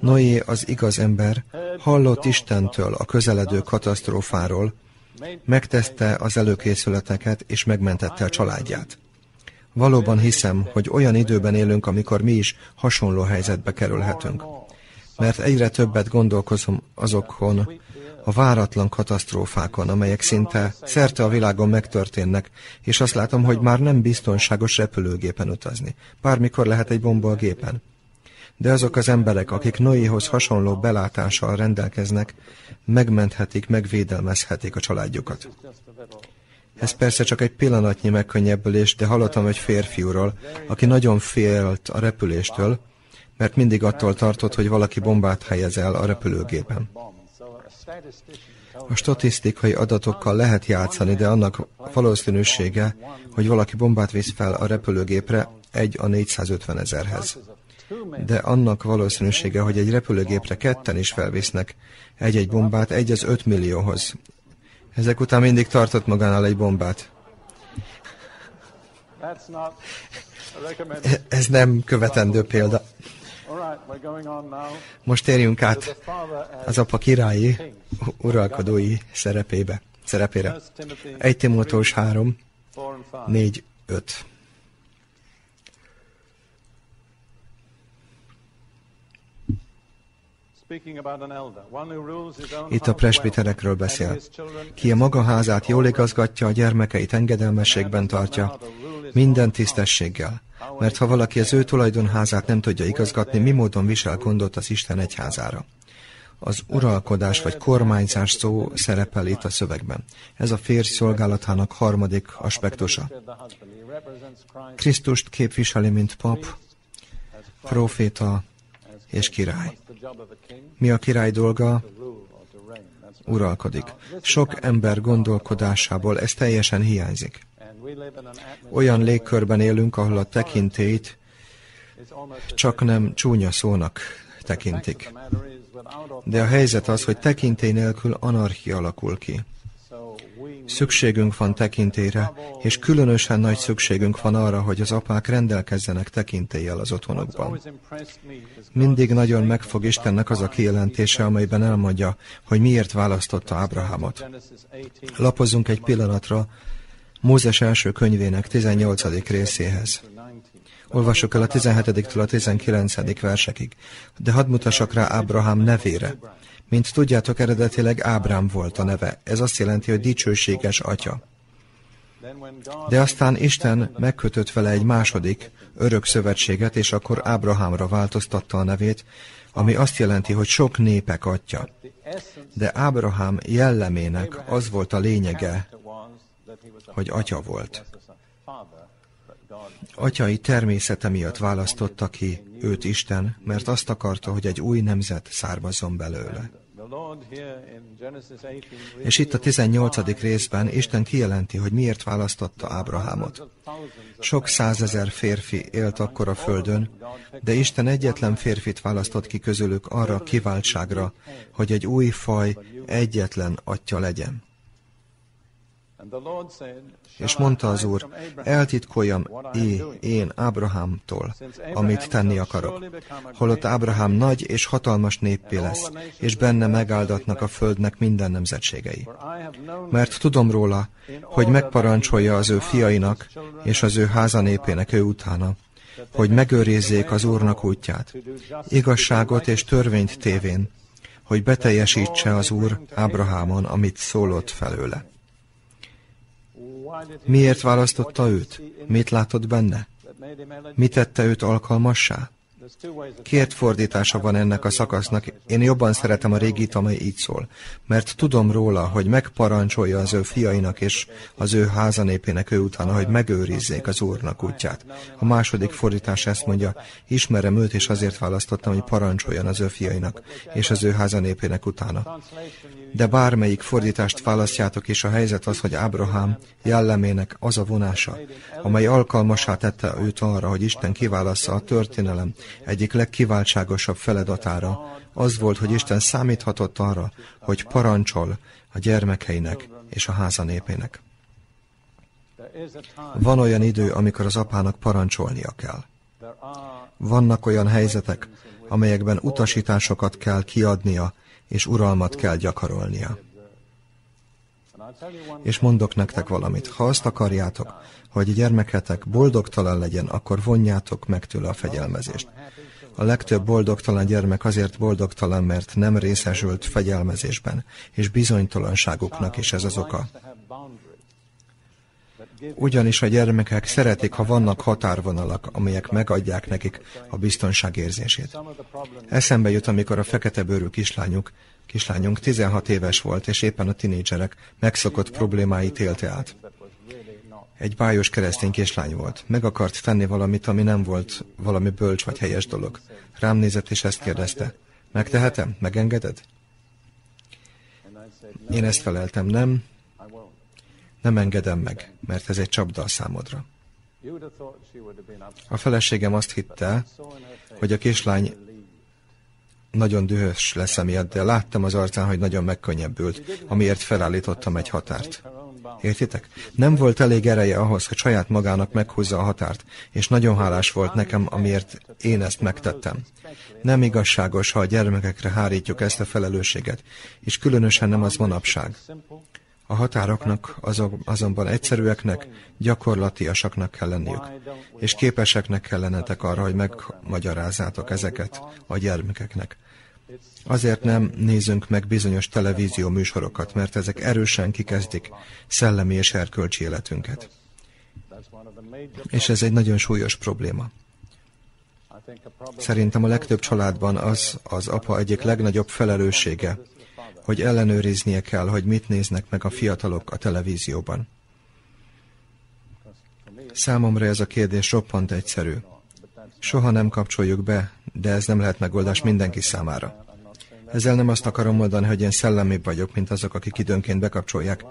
Noé az igaz ember hallott Istentől a közeledő katasztrófáról, megteszte az előkészületeket és megmentette a családját. Valóban hiszem, hogy olyan időben élünk, amikor mi is hasonló helyzetbe kerülhetünk. Mert egyre többet gondolkozom azokon a váratlan katasztrófákon, amelyek szinte szerte a világon megtörténnek, és azt látom, hogy már nem biztonságos repülőgépen utazni. Bármikor lehet egy bomba a gépen. De azok az emberek, akik Noéhoz hasonló belátással rendelkeznek, megmenthetik, megvédelmezhetik a családjukat. Ez persze csak egy pillanatnyi megkönnyebbülés, de hallottam egy férfiúról, aki nagyon félt a repüléstől, mert mindig attól tartott, hogy valaki bombát helyez el a repülőgépen. A statisztikai adatokkal lehet játszani, de annak valószínűsége, hogy valaki bombát visz fel a repülőgépre, egy a 450 ezerhez de annak valószínűsége, hogy egy repülőgépre ketten is felvisznek egy-egy bombát, egy az öt millióhoz. Ezek után mindig tartott magánál egy bombát. Ez nem követendő példa. Most térjünk át az apa királyi, uralkodói szerepébe, szerepére. 1 Timóteus 3, 4, 5. Itt a presbiterekről beszél. Ki a maga házát jól igazgatja, a gyermekeit engedelmességben tartja, minden tisztességgel. Mert ha valaki az ő tulajdonházát nem tudja igazgatni, mi módon visel gondot az Isten egyházára? Az uralkodás vagy kormányzás szó szerepel itt a szövegben. Ez a férj szolgálatának harmadik aspektusa. Krisztust képviseli, mint pap, proféta és király. Mi a király dolga? Uralkodik. Sok ember gondolkodásából ez teljesen hiányzik. Olyan légkörben élünk, ahol a tekintélyt csak nem csúnya szónak tekintik. De a helyzet az, hogy tekintély nélkül anarchia alakul ki. Szükségünk van tekintélyre, és különösen nagy szükségünk van arra, hogy az apák rendelkezzenek tekintéllyel az otthonokban. Mindig nagyon megfog Istennek az a kijelentése, amelyben elmondja, hogy miért választotta Ábrahámot. Lapozunk egy pillanatra Mózes első könyvének 18. részéhez. Olvassuk el a 17-től a 19. versekig. De hadd mutassak rá Ábrahám nevére. Mint tudjátok, eredetileg Ábrám volt a neve. Ez azt jelenti, hogy dicsőséges atya. De aztán Isten megkötött vele egy második, örök szövetséget, és akkor Ábrahámra változtatta a nevét, ami azt jelenti, hogy sok népek atya. De Ábrahám jellemének az volt a lényege, hogy atya volt. Atyai természete miatt választotta ki őt Isten, mert azt akarta, hogy egy új nemzet származzon belőle. És itt a 18. részben Isten kijelenti, hogy miért választotta Ábrahámot. Sok százezer férfi élt akkor a földön, de Isten egyetlen férfit választott ki közülük arra a kiváltságra, hogy egy új faj egyetlen atya legyen. És mondta az Úr, eltitkoljam é, én Ábrahámtól, amit tenni akarok. Holott Ábrahám nagy és hatalmas néppé lesz, és benne megáldatnak a földnek minden nemzetségei. Mert tudom róla, hogy megparancsolja az ő fiainak és az ő házanépének ő utána, hogy megőrizzék az Úrnak útját, igazságot és törvényt tévén, hogy beteljesítse az Úr Ábrahámon, amit szólott felőle. Miért választotta őt? Mit látott benne? Mi tette őt alkalmassá? Két fordítása van ennek a szakasznak. Én jobban szeretem a régit, amely így szól. Mert tudom róla, hogy megparancsolja az ő fiainak és az ő házanépének ő utána, hogy megőrizzék az Úrnak útját. A második fordítás ezt mondja, ismerem őt, és azért választottam, hogy parancsoljon az ő fiainak és az ő házanépének utána. De bármelyik fordítást választjátok, és a helyzet az, hogy Ábrahám jellemének az a vonása, amely alkalmasá tette őt arra, hogy Isten kiválassza a történelem egyik legkiváltságosabb feladatára az volt, hogy Isten számíthatott arra, hogy parancsol a gyermekeinek és a háza. Van olyan idő, amikor az apának parancsolnia kell. Vannak olyan helyzetek, amelyekben utasításokat kell kiadnia, és uralmat kell gyakorolnia. És mondok nektek valamit, ha azt akarjátok, hogy gyermeketek boldogtalan legyen, akkor vonjátok meg tőle a fegyelmezést. A legtöbb boldogtalan gyermek azért boldogtalan, mert nem részesült fegyelmezésben, és bizonytalanságuknak is ez az oka. Ugyanis a gyermekek szeretik, ha vannak határvonalak, amelyek megadják nekik a biztonság érzését. Eszembe jut, amikor a fekete bőrű kislányuk, kislányunk 16 éves volt, és éppen a tinédzserek megszokott problémáit élte át. Egy bájos keresztény kislány volt. Meg akart tenni valamit, ami nem volt valami bölcs vagy helyes dolog. Rám nézett, és ezt kérdezte. Megtehetem? Megengeded? Én ezt feleltem, nem. Nem engedem meg, mert ez egy csapda a számodra. A feleségem azt hitte, hogy a kislány nagyon dühös lesz emiatt, de láttam az arcán, hogy nagyon megkönnyebbült, amiért felállítottam egy határt. Értitek? Nem volt elég ereje ahhoz, hogy saját magának meghúzza a határt, és nagyon hálás volt nekem, amiért én ezt megtettem. Nem igazságos, ha a gyermekekre hárítjuk ezt a felelősséget, és különösen nem az manapság. A határoknak azok, azonban egyszerűeknek, gyakorlatiasaknak kell lenniük, és képeseknek kellenetek arra, hogy megmagyarázzátok ezeket a gyermekeknek. Azért nem nézünk meg bizonyos televízió műsorokat, mert ezek erősen kikezdik szellemi és erkölcsi életünket. És ez egy nagyon súlyos probléma. Szerintem a legtöbb családban az az apa egyik legnagyobb felelőssége, hogy ellenőriznie kell, hogy mit néznek meg a fiatalok a televízióban. Számomra ez a kérdés roppant egyszerű. Soha nem kapcsoljuk be, de ez nem lehet megoldás mindenki számára. Ezzel nem azt akarom mondani, hogy én szellemibb vagyok, mint azok, akik időnként bekapcsolják.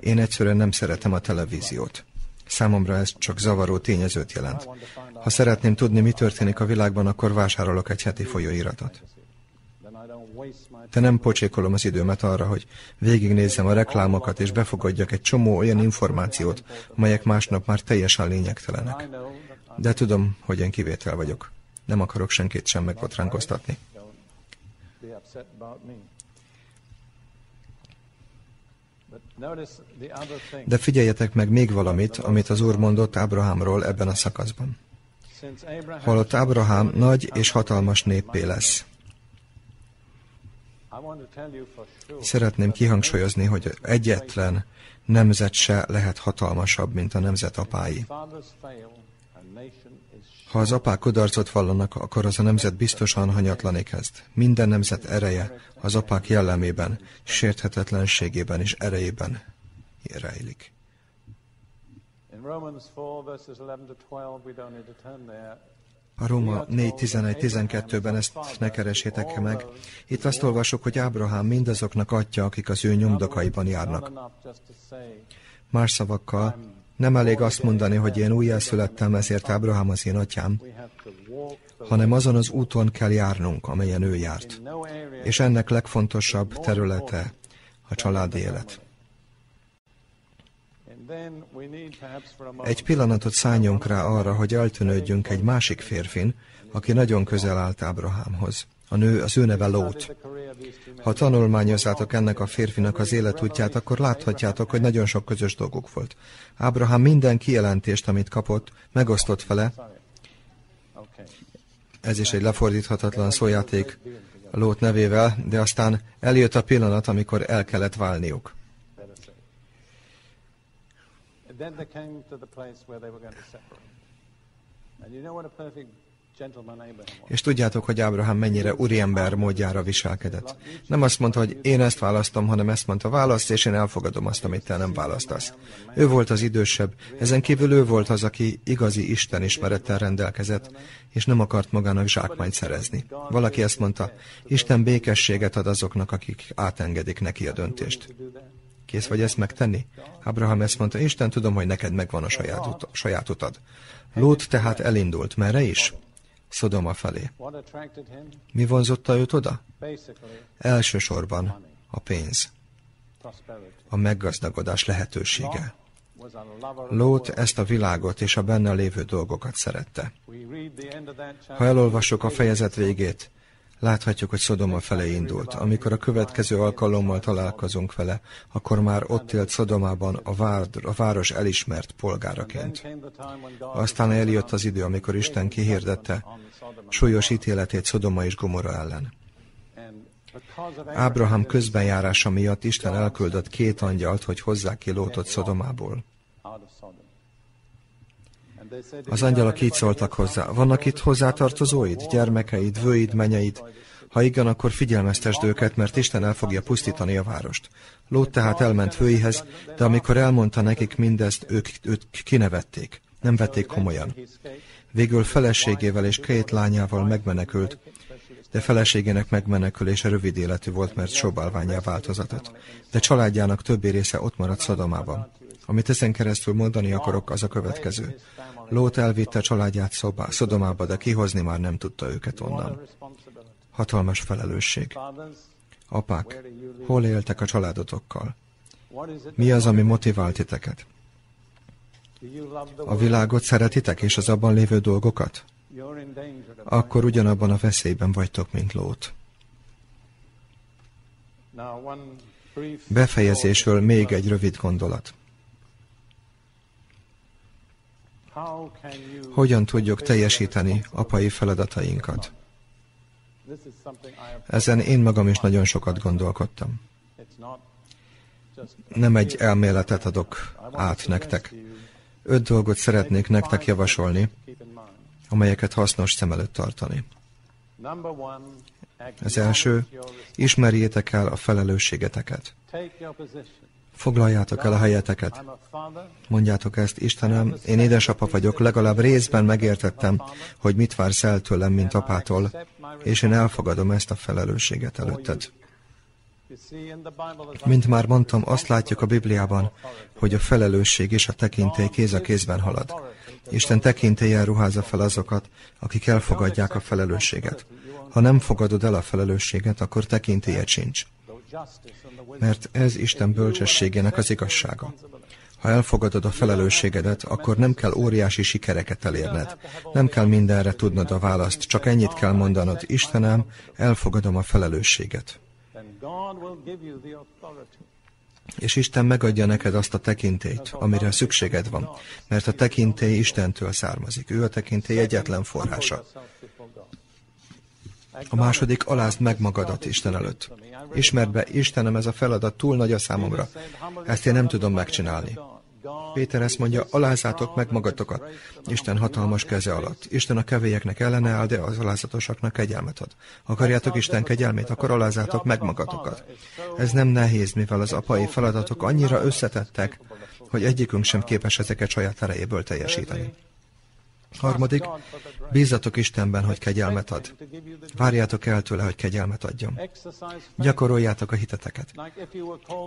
Én egyszerűen nem szeretem a televíziót. Számomra ez csak zavaró tényezőt jelent. Ha szeretném tudni, mi történik a világban, akkor vásárolok egy heti folyóiratot. De nem pocsékolom az időmet arra, hogy végignézzem a reklámokat, és befogadjak egy csomó olyan információt, amelyek másnap már teljesen lényegtelenek. De tudom, hogy én kivétel vagyok. Nem akarok senkit sem megbotránkoztatni. De figyeljetek meg még valamit, amit az Úr mondott Ábrahámról ebben a szakaszban. Holott Ábrahám nagy és hatalmas néppé lesz. Szeretném kihangsúlyozni, hogy egyetlen nemzet se lehet hatalmasabb, mint a nemzet apái. Ha az apák kudarcot vallanak, akkor az a nemzet biztosan hanyatlani kezd. Minden nemzet ereje az apák jellemében, sérthetetlenségében és erejében rejlik. A Róma 4.11.12-ben ezt ne keresétek meg. Itt azt olvasok, hogy Ábrahám mindazoknak atya, akik az ő nyomdokaiban járnak. Más szavakkal, nem elég azt mondani, hogy én újjászülettem, ezért Ábrahám az én atyám, hanem azon az úton kell járnunk, amelyen ő járt. És ennek legfontosabb területe a családi élet. Egy pillanatot szálljunk rá arra, hogy eltűnődjünk egy másik férfin, aki nagyon közel állt Ábrahámhoz. A nő, az ő neve Lót. Ha tanulmányozzátok ennek a férfinak az életútját, akkor láthatjátok, hogy nagyon sok közös dolguk volt. Ábrahám minden kijelentést, amit kapott, megosztott vele. Ez is egy lefordíthatatlan szójáték Lót nevével, de aztán eljött a pillanat, amikor el kellett válniuk. And you know what a perfect és tudjátok, hogy Ábrahám mennyire úriember módjára viselkedett. Nem azt mondta, hogy én ezt választom, hanem ezt mondta, választ, és én elfogadom azt, amit te nem választasz. Ő volt az idősebb, ezen kívül ő volt az, aki igazi Isten ismerettel rendelkezett, és nem akart magának zsákmányt szerezni. Valaki ezt mondta, Isten békességet ad azoknak, akik átengedik neki a döntést. Kész vagy ezt megtenni? Abraham ezt mondta, Isten, tudom, hogy neked megvan a saját, ut- saját utad. Lót tehát elindult. Merre is? Szodoma felé. Mi vonzotta őt oda? Elsősorban a pénz, a meggazdagodás lehetősége. Lót ezt a világot és a benne lévő dolgokat szerette. Ha elolvassuk a fejezet végét, Láthatjuk, hogy Szodoma felé indult. Amikor a következő alkalommal találkozunk vele, akkor már ott élt Szodomában a, vár, a város elismert polgáraként. Aztán eljött az idő, amikor Isten kihirdette súlyos ítéletét Szodoma és Gomora ellen. Ábrahám közbenjárása miatt Isten elküldött két angyalt, hogy hozzák ki Lótot Szodomából. Az angyalok így szóltak hozzá. Vannak itt hozzátartozóid, gyermekeid, vőid, menyeid? Ha igen, akkor figyelmeztesd őket, mert Isten el fogja pusztítani a várost. Lót tehát elment főihez, de amikor elmondta nekik mindezt, ők őt kinevették. Nem vették komolyan. Végül feleségével és két lányával megmenekült, de feleségének megmenekülése rövid életű volt, mert sobálványá változatot. De családjának többi része ott maradt Szodomában. Amit ezen keresztül mondani akarok, az a következő. Lót elvitte családját szobá, Szodomába, de kihozni már nem tudta őket onnan. Hatalmas felelősség. Apák, hol éltek a családotokkal? Mi az, ami motivált titeket? A világot szeretitek, és az abban lévő dolgokat? Akkor ugyanabban a veszélyben vagytok, mint Lót. Befejezésről még egy rövid gondolat. Hogyan tudjuk teljesíteni apai feladatainkat? Ezen én magam is nagyon sokat gondolkodtam. Nem egy elméletet adok át nektek. Öt dolgot szeretnék nektek javasolni, amelyeket hasznos szem előtt tartani. Az első, ismerjétek el a felelősségeteket. Foglaljátok el a helyeteket. Mondjátok ezt, Istenem, én édesapa vagyok, legalább részben megértettem, hogy mit vársz el tőlem, mint apától, és én elfogadom ezt a felelősséget előtted. Mint már mondtam, azt látjuk a Bibliában, hogy a felelősség és a tekintély kéz a kézben halad. Isten tekintélyen ruházza fel azokat, akik elfogadják a felelősséget. Ha nem fogadod el a felelősséget, akkor tekintélyed sincs. Mert ez Isten bölcsességének az igazsága. Ha elfogadod a felelősségedet, akkor nem kell óriási sikereket elérned. Nem kell mindenre tudnod a választ, csak ennyit kell mondanod, Istenem, elfogadom a felelősséget. És Isten megadja neked azt a tekintélyt, amire szükséged van, mert a tekintély Istentől származik. Ő a tekintély egyetlen forrása. A második, alázd meg magadat Isten előtt. Ismerd be, Istenem, ez a feladat túl nagy a számomra. Ezt én nem tudom megcsinálni. Péter ezt mondja, alázátok meg magatokat, Isten hatalmas keze alatt. Isten a kevélyeknek ellene áll, de az alázatosaknak kegyelmet ad. Akarjátok Isten kegyelmét, akkor alázátok meg magatokat. Ez nem nehéz, mivel az apai feladatok annyira összetettek, hogy egyikünk sem képes ezeket saját erejéből teljesíteni. Harmadik, bízzatok Istenben, hogy kegyelmet ad. Várjátok el tőle, hogy kegyelmet adjon. Gyakoroljátok a hiteteket.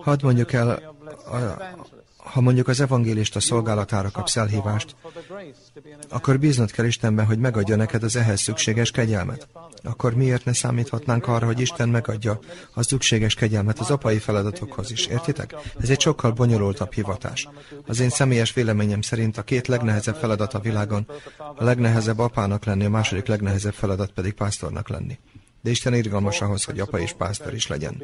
Hadd mondjuk el, a, ha mondjuk az evangélista szolgálatára kapsz elhívást, akkor bíznod kell Istenben, hogy megadja neked az ehhez szükséges kegyelmet. Akkor miért ne számíthatnánk arra, hogy Isten megadja a szükséges kegyelmet az apai feladatokhoz is, értitek? Ez egy sokkal bonyolultabb hivatás. Az én személyes véleményem szerint a két legnehezebb feladat a világon, a legnehezebb apának lenni, a második legnehezebb feladat pedig pásztornak lenni. De Isten irgalmas ahhoz, hogy apa és pásztor is legyen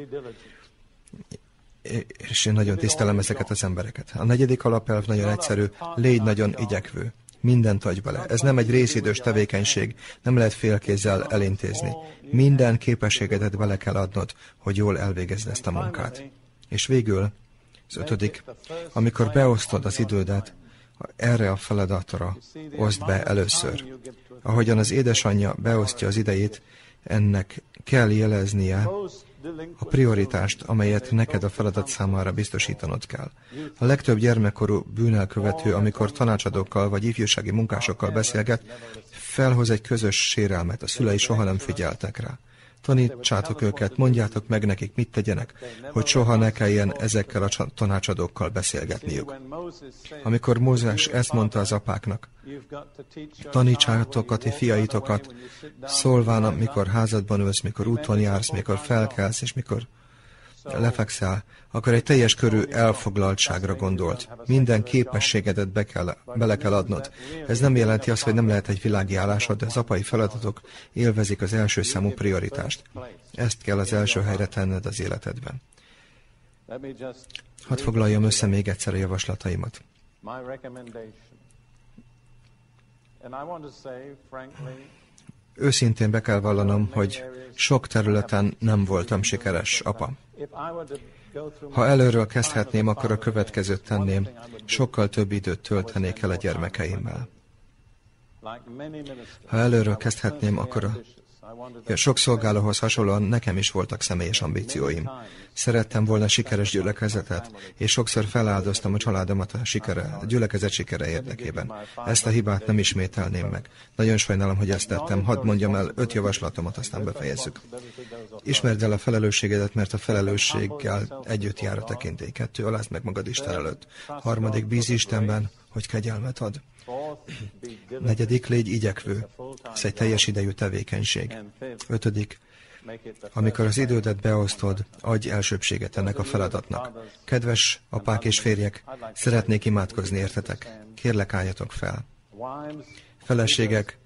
és én nagyon tisztelem ezeket az embereket. A negyedik alapelv nagyon egyszerű, légy nagyon igyekvő. Mindent adj bele. Ez nem egy részidős tevékenység, nem lehet félkézzel elintézni. Minden képességedet bele kell adnod, hogy jól elvégezd ezt a munkát. És végül, az ötödik, amikor beosztod az idődet, erre a feladatra oszd be először. Ahogyan az édesanyja beosztja az idejét, ennek kell jeleznie, a prioritást, amelyet neked a feladat számára biztosítanod kell. A legtöbb gyermekkorú bűnelkövető, amikor tanácsadókkal vagy ifjúsági munkásokkal beszélget, felhoz egy közös sérelmet, a szülei soha nem figyeltek rá. Tanítsátok őket, mondjátok meg nekik, mit tegyenek, hogy soha ne kelljen ezekkel a tanácsadókkal beszélgetniük. Amikor Mózes ezt mondta az apáknak, tanítsátok a ti fiaitokat, szólván, mikor házadban ülsz, mikor úton jársz, mikor felkelsz, és mikor lefekszel, akkor egy teljes körű elfoglaltságra gondolt. Minden képességedet be kell, bele kell adnod. Ez nem jelenti azt, hogy nem lehet egy világi állásod, de az apai feladatok élvezik az első számú prioritást. Ezt kell az első helyre tenned az életedben. Hadd foglaljam össze még egyszer a javaslataimat. Őszintén be kell vallanom, hogy sok területen nem voltam sikeres apa. Ha előről kezdhetném, akkor a következőt tenném, sokkal több időt töltenék el a gyermekeimmel. Ha előről kezdhetném, akkor a sok szolgálóhoz hasonlóan nekem is voltak személyes ambícióim. Szerettem volna sikeres gyülekezetet, és sokszor feláldoztam a családomat a, sikere, a gyülekezet sikere érdekében. Ezt a hibát nem ismételném meg. Nagyon sajnálom, hogy ezt tettem. Hadd mondjam el öt javaslatomat, aztán befejezzük. Ismerd el a felelősségedet, mert a felelősséggel együtt jár a tekintély. Kettő, alázd meg magad Isten előtt. Harmadik, bíz Istenben, hogy kegyelmet ad. Negyedik, légy igyekvő. Ez egy teljes idejű tevékenység. Ötödik, amikor az idődet beosztod, adj elsőbséget ennek a feladatnak. Kedves apák és férjek, szeretnék imádkozni értetek. Kérlek, álljatok fel. Feleségek,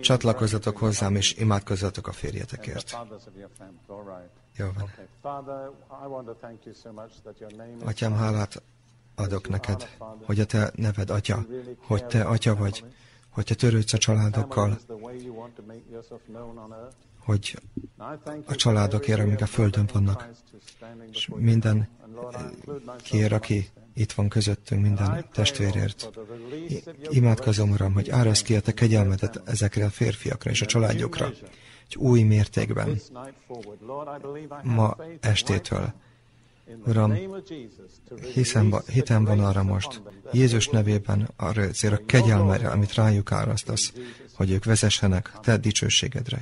csatlakozzatok hozzám, és imádkozzatok a férjetekért. Jó van. Atyám, hálát adok neked, hogy a te neved atya, hogy te atya vagy, hogy te törődsz a családokkal, hogy a családokért, amik a földön vannak, és minden kér, aki itt van közöttünk, minden testvérért. Imádkozom, Uram, hogy árasz ki a te kegyelmedet ezekre a férfiakra és a családjukra, egy új mértékben, ma estétől. Uram, hiszem, hitem van arra most, Jézus nevében arra a kegyelmere, amit rájuk árasztasz, hogy ők vezessenek te dicsőségedre.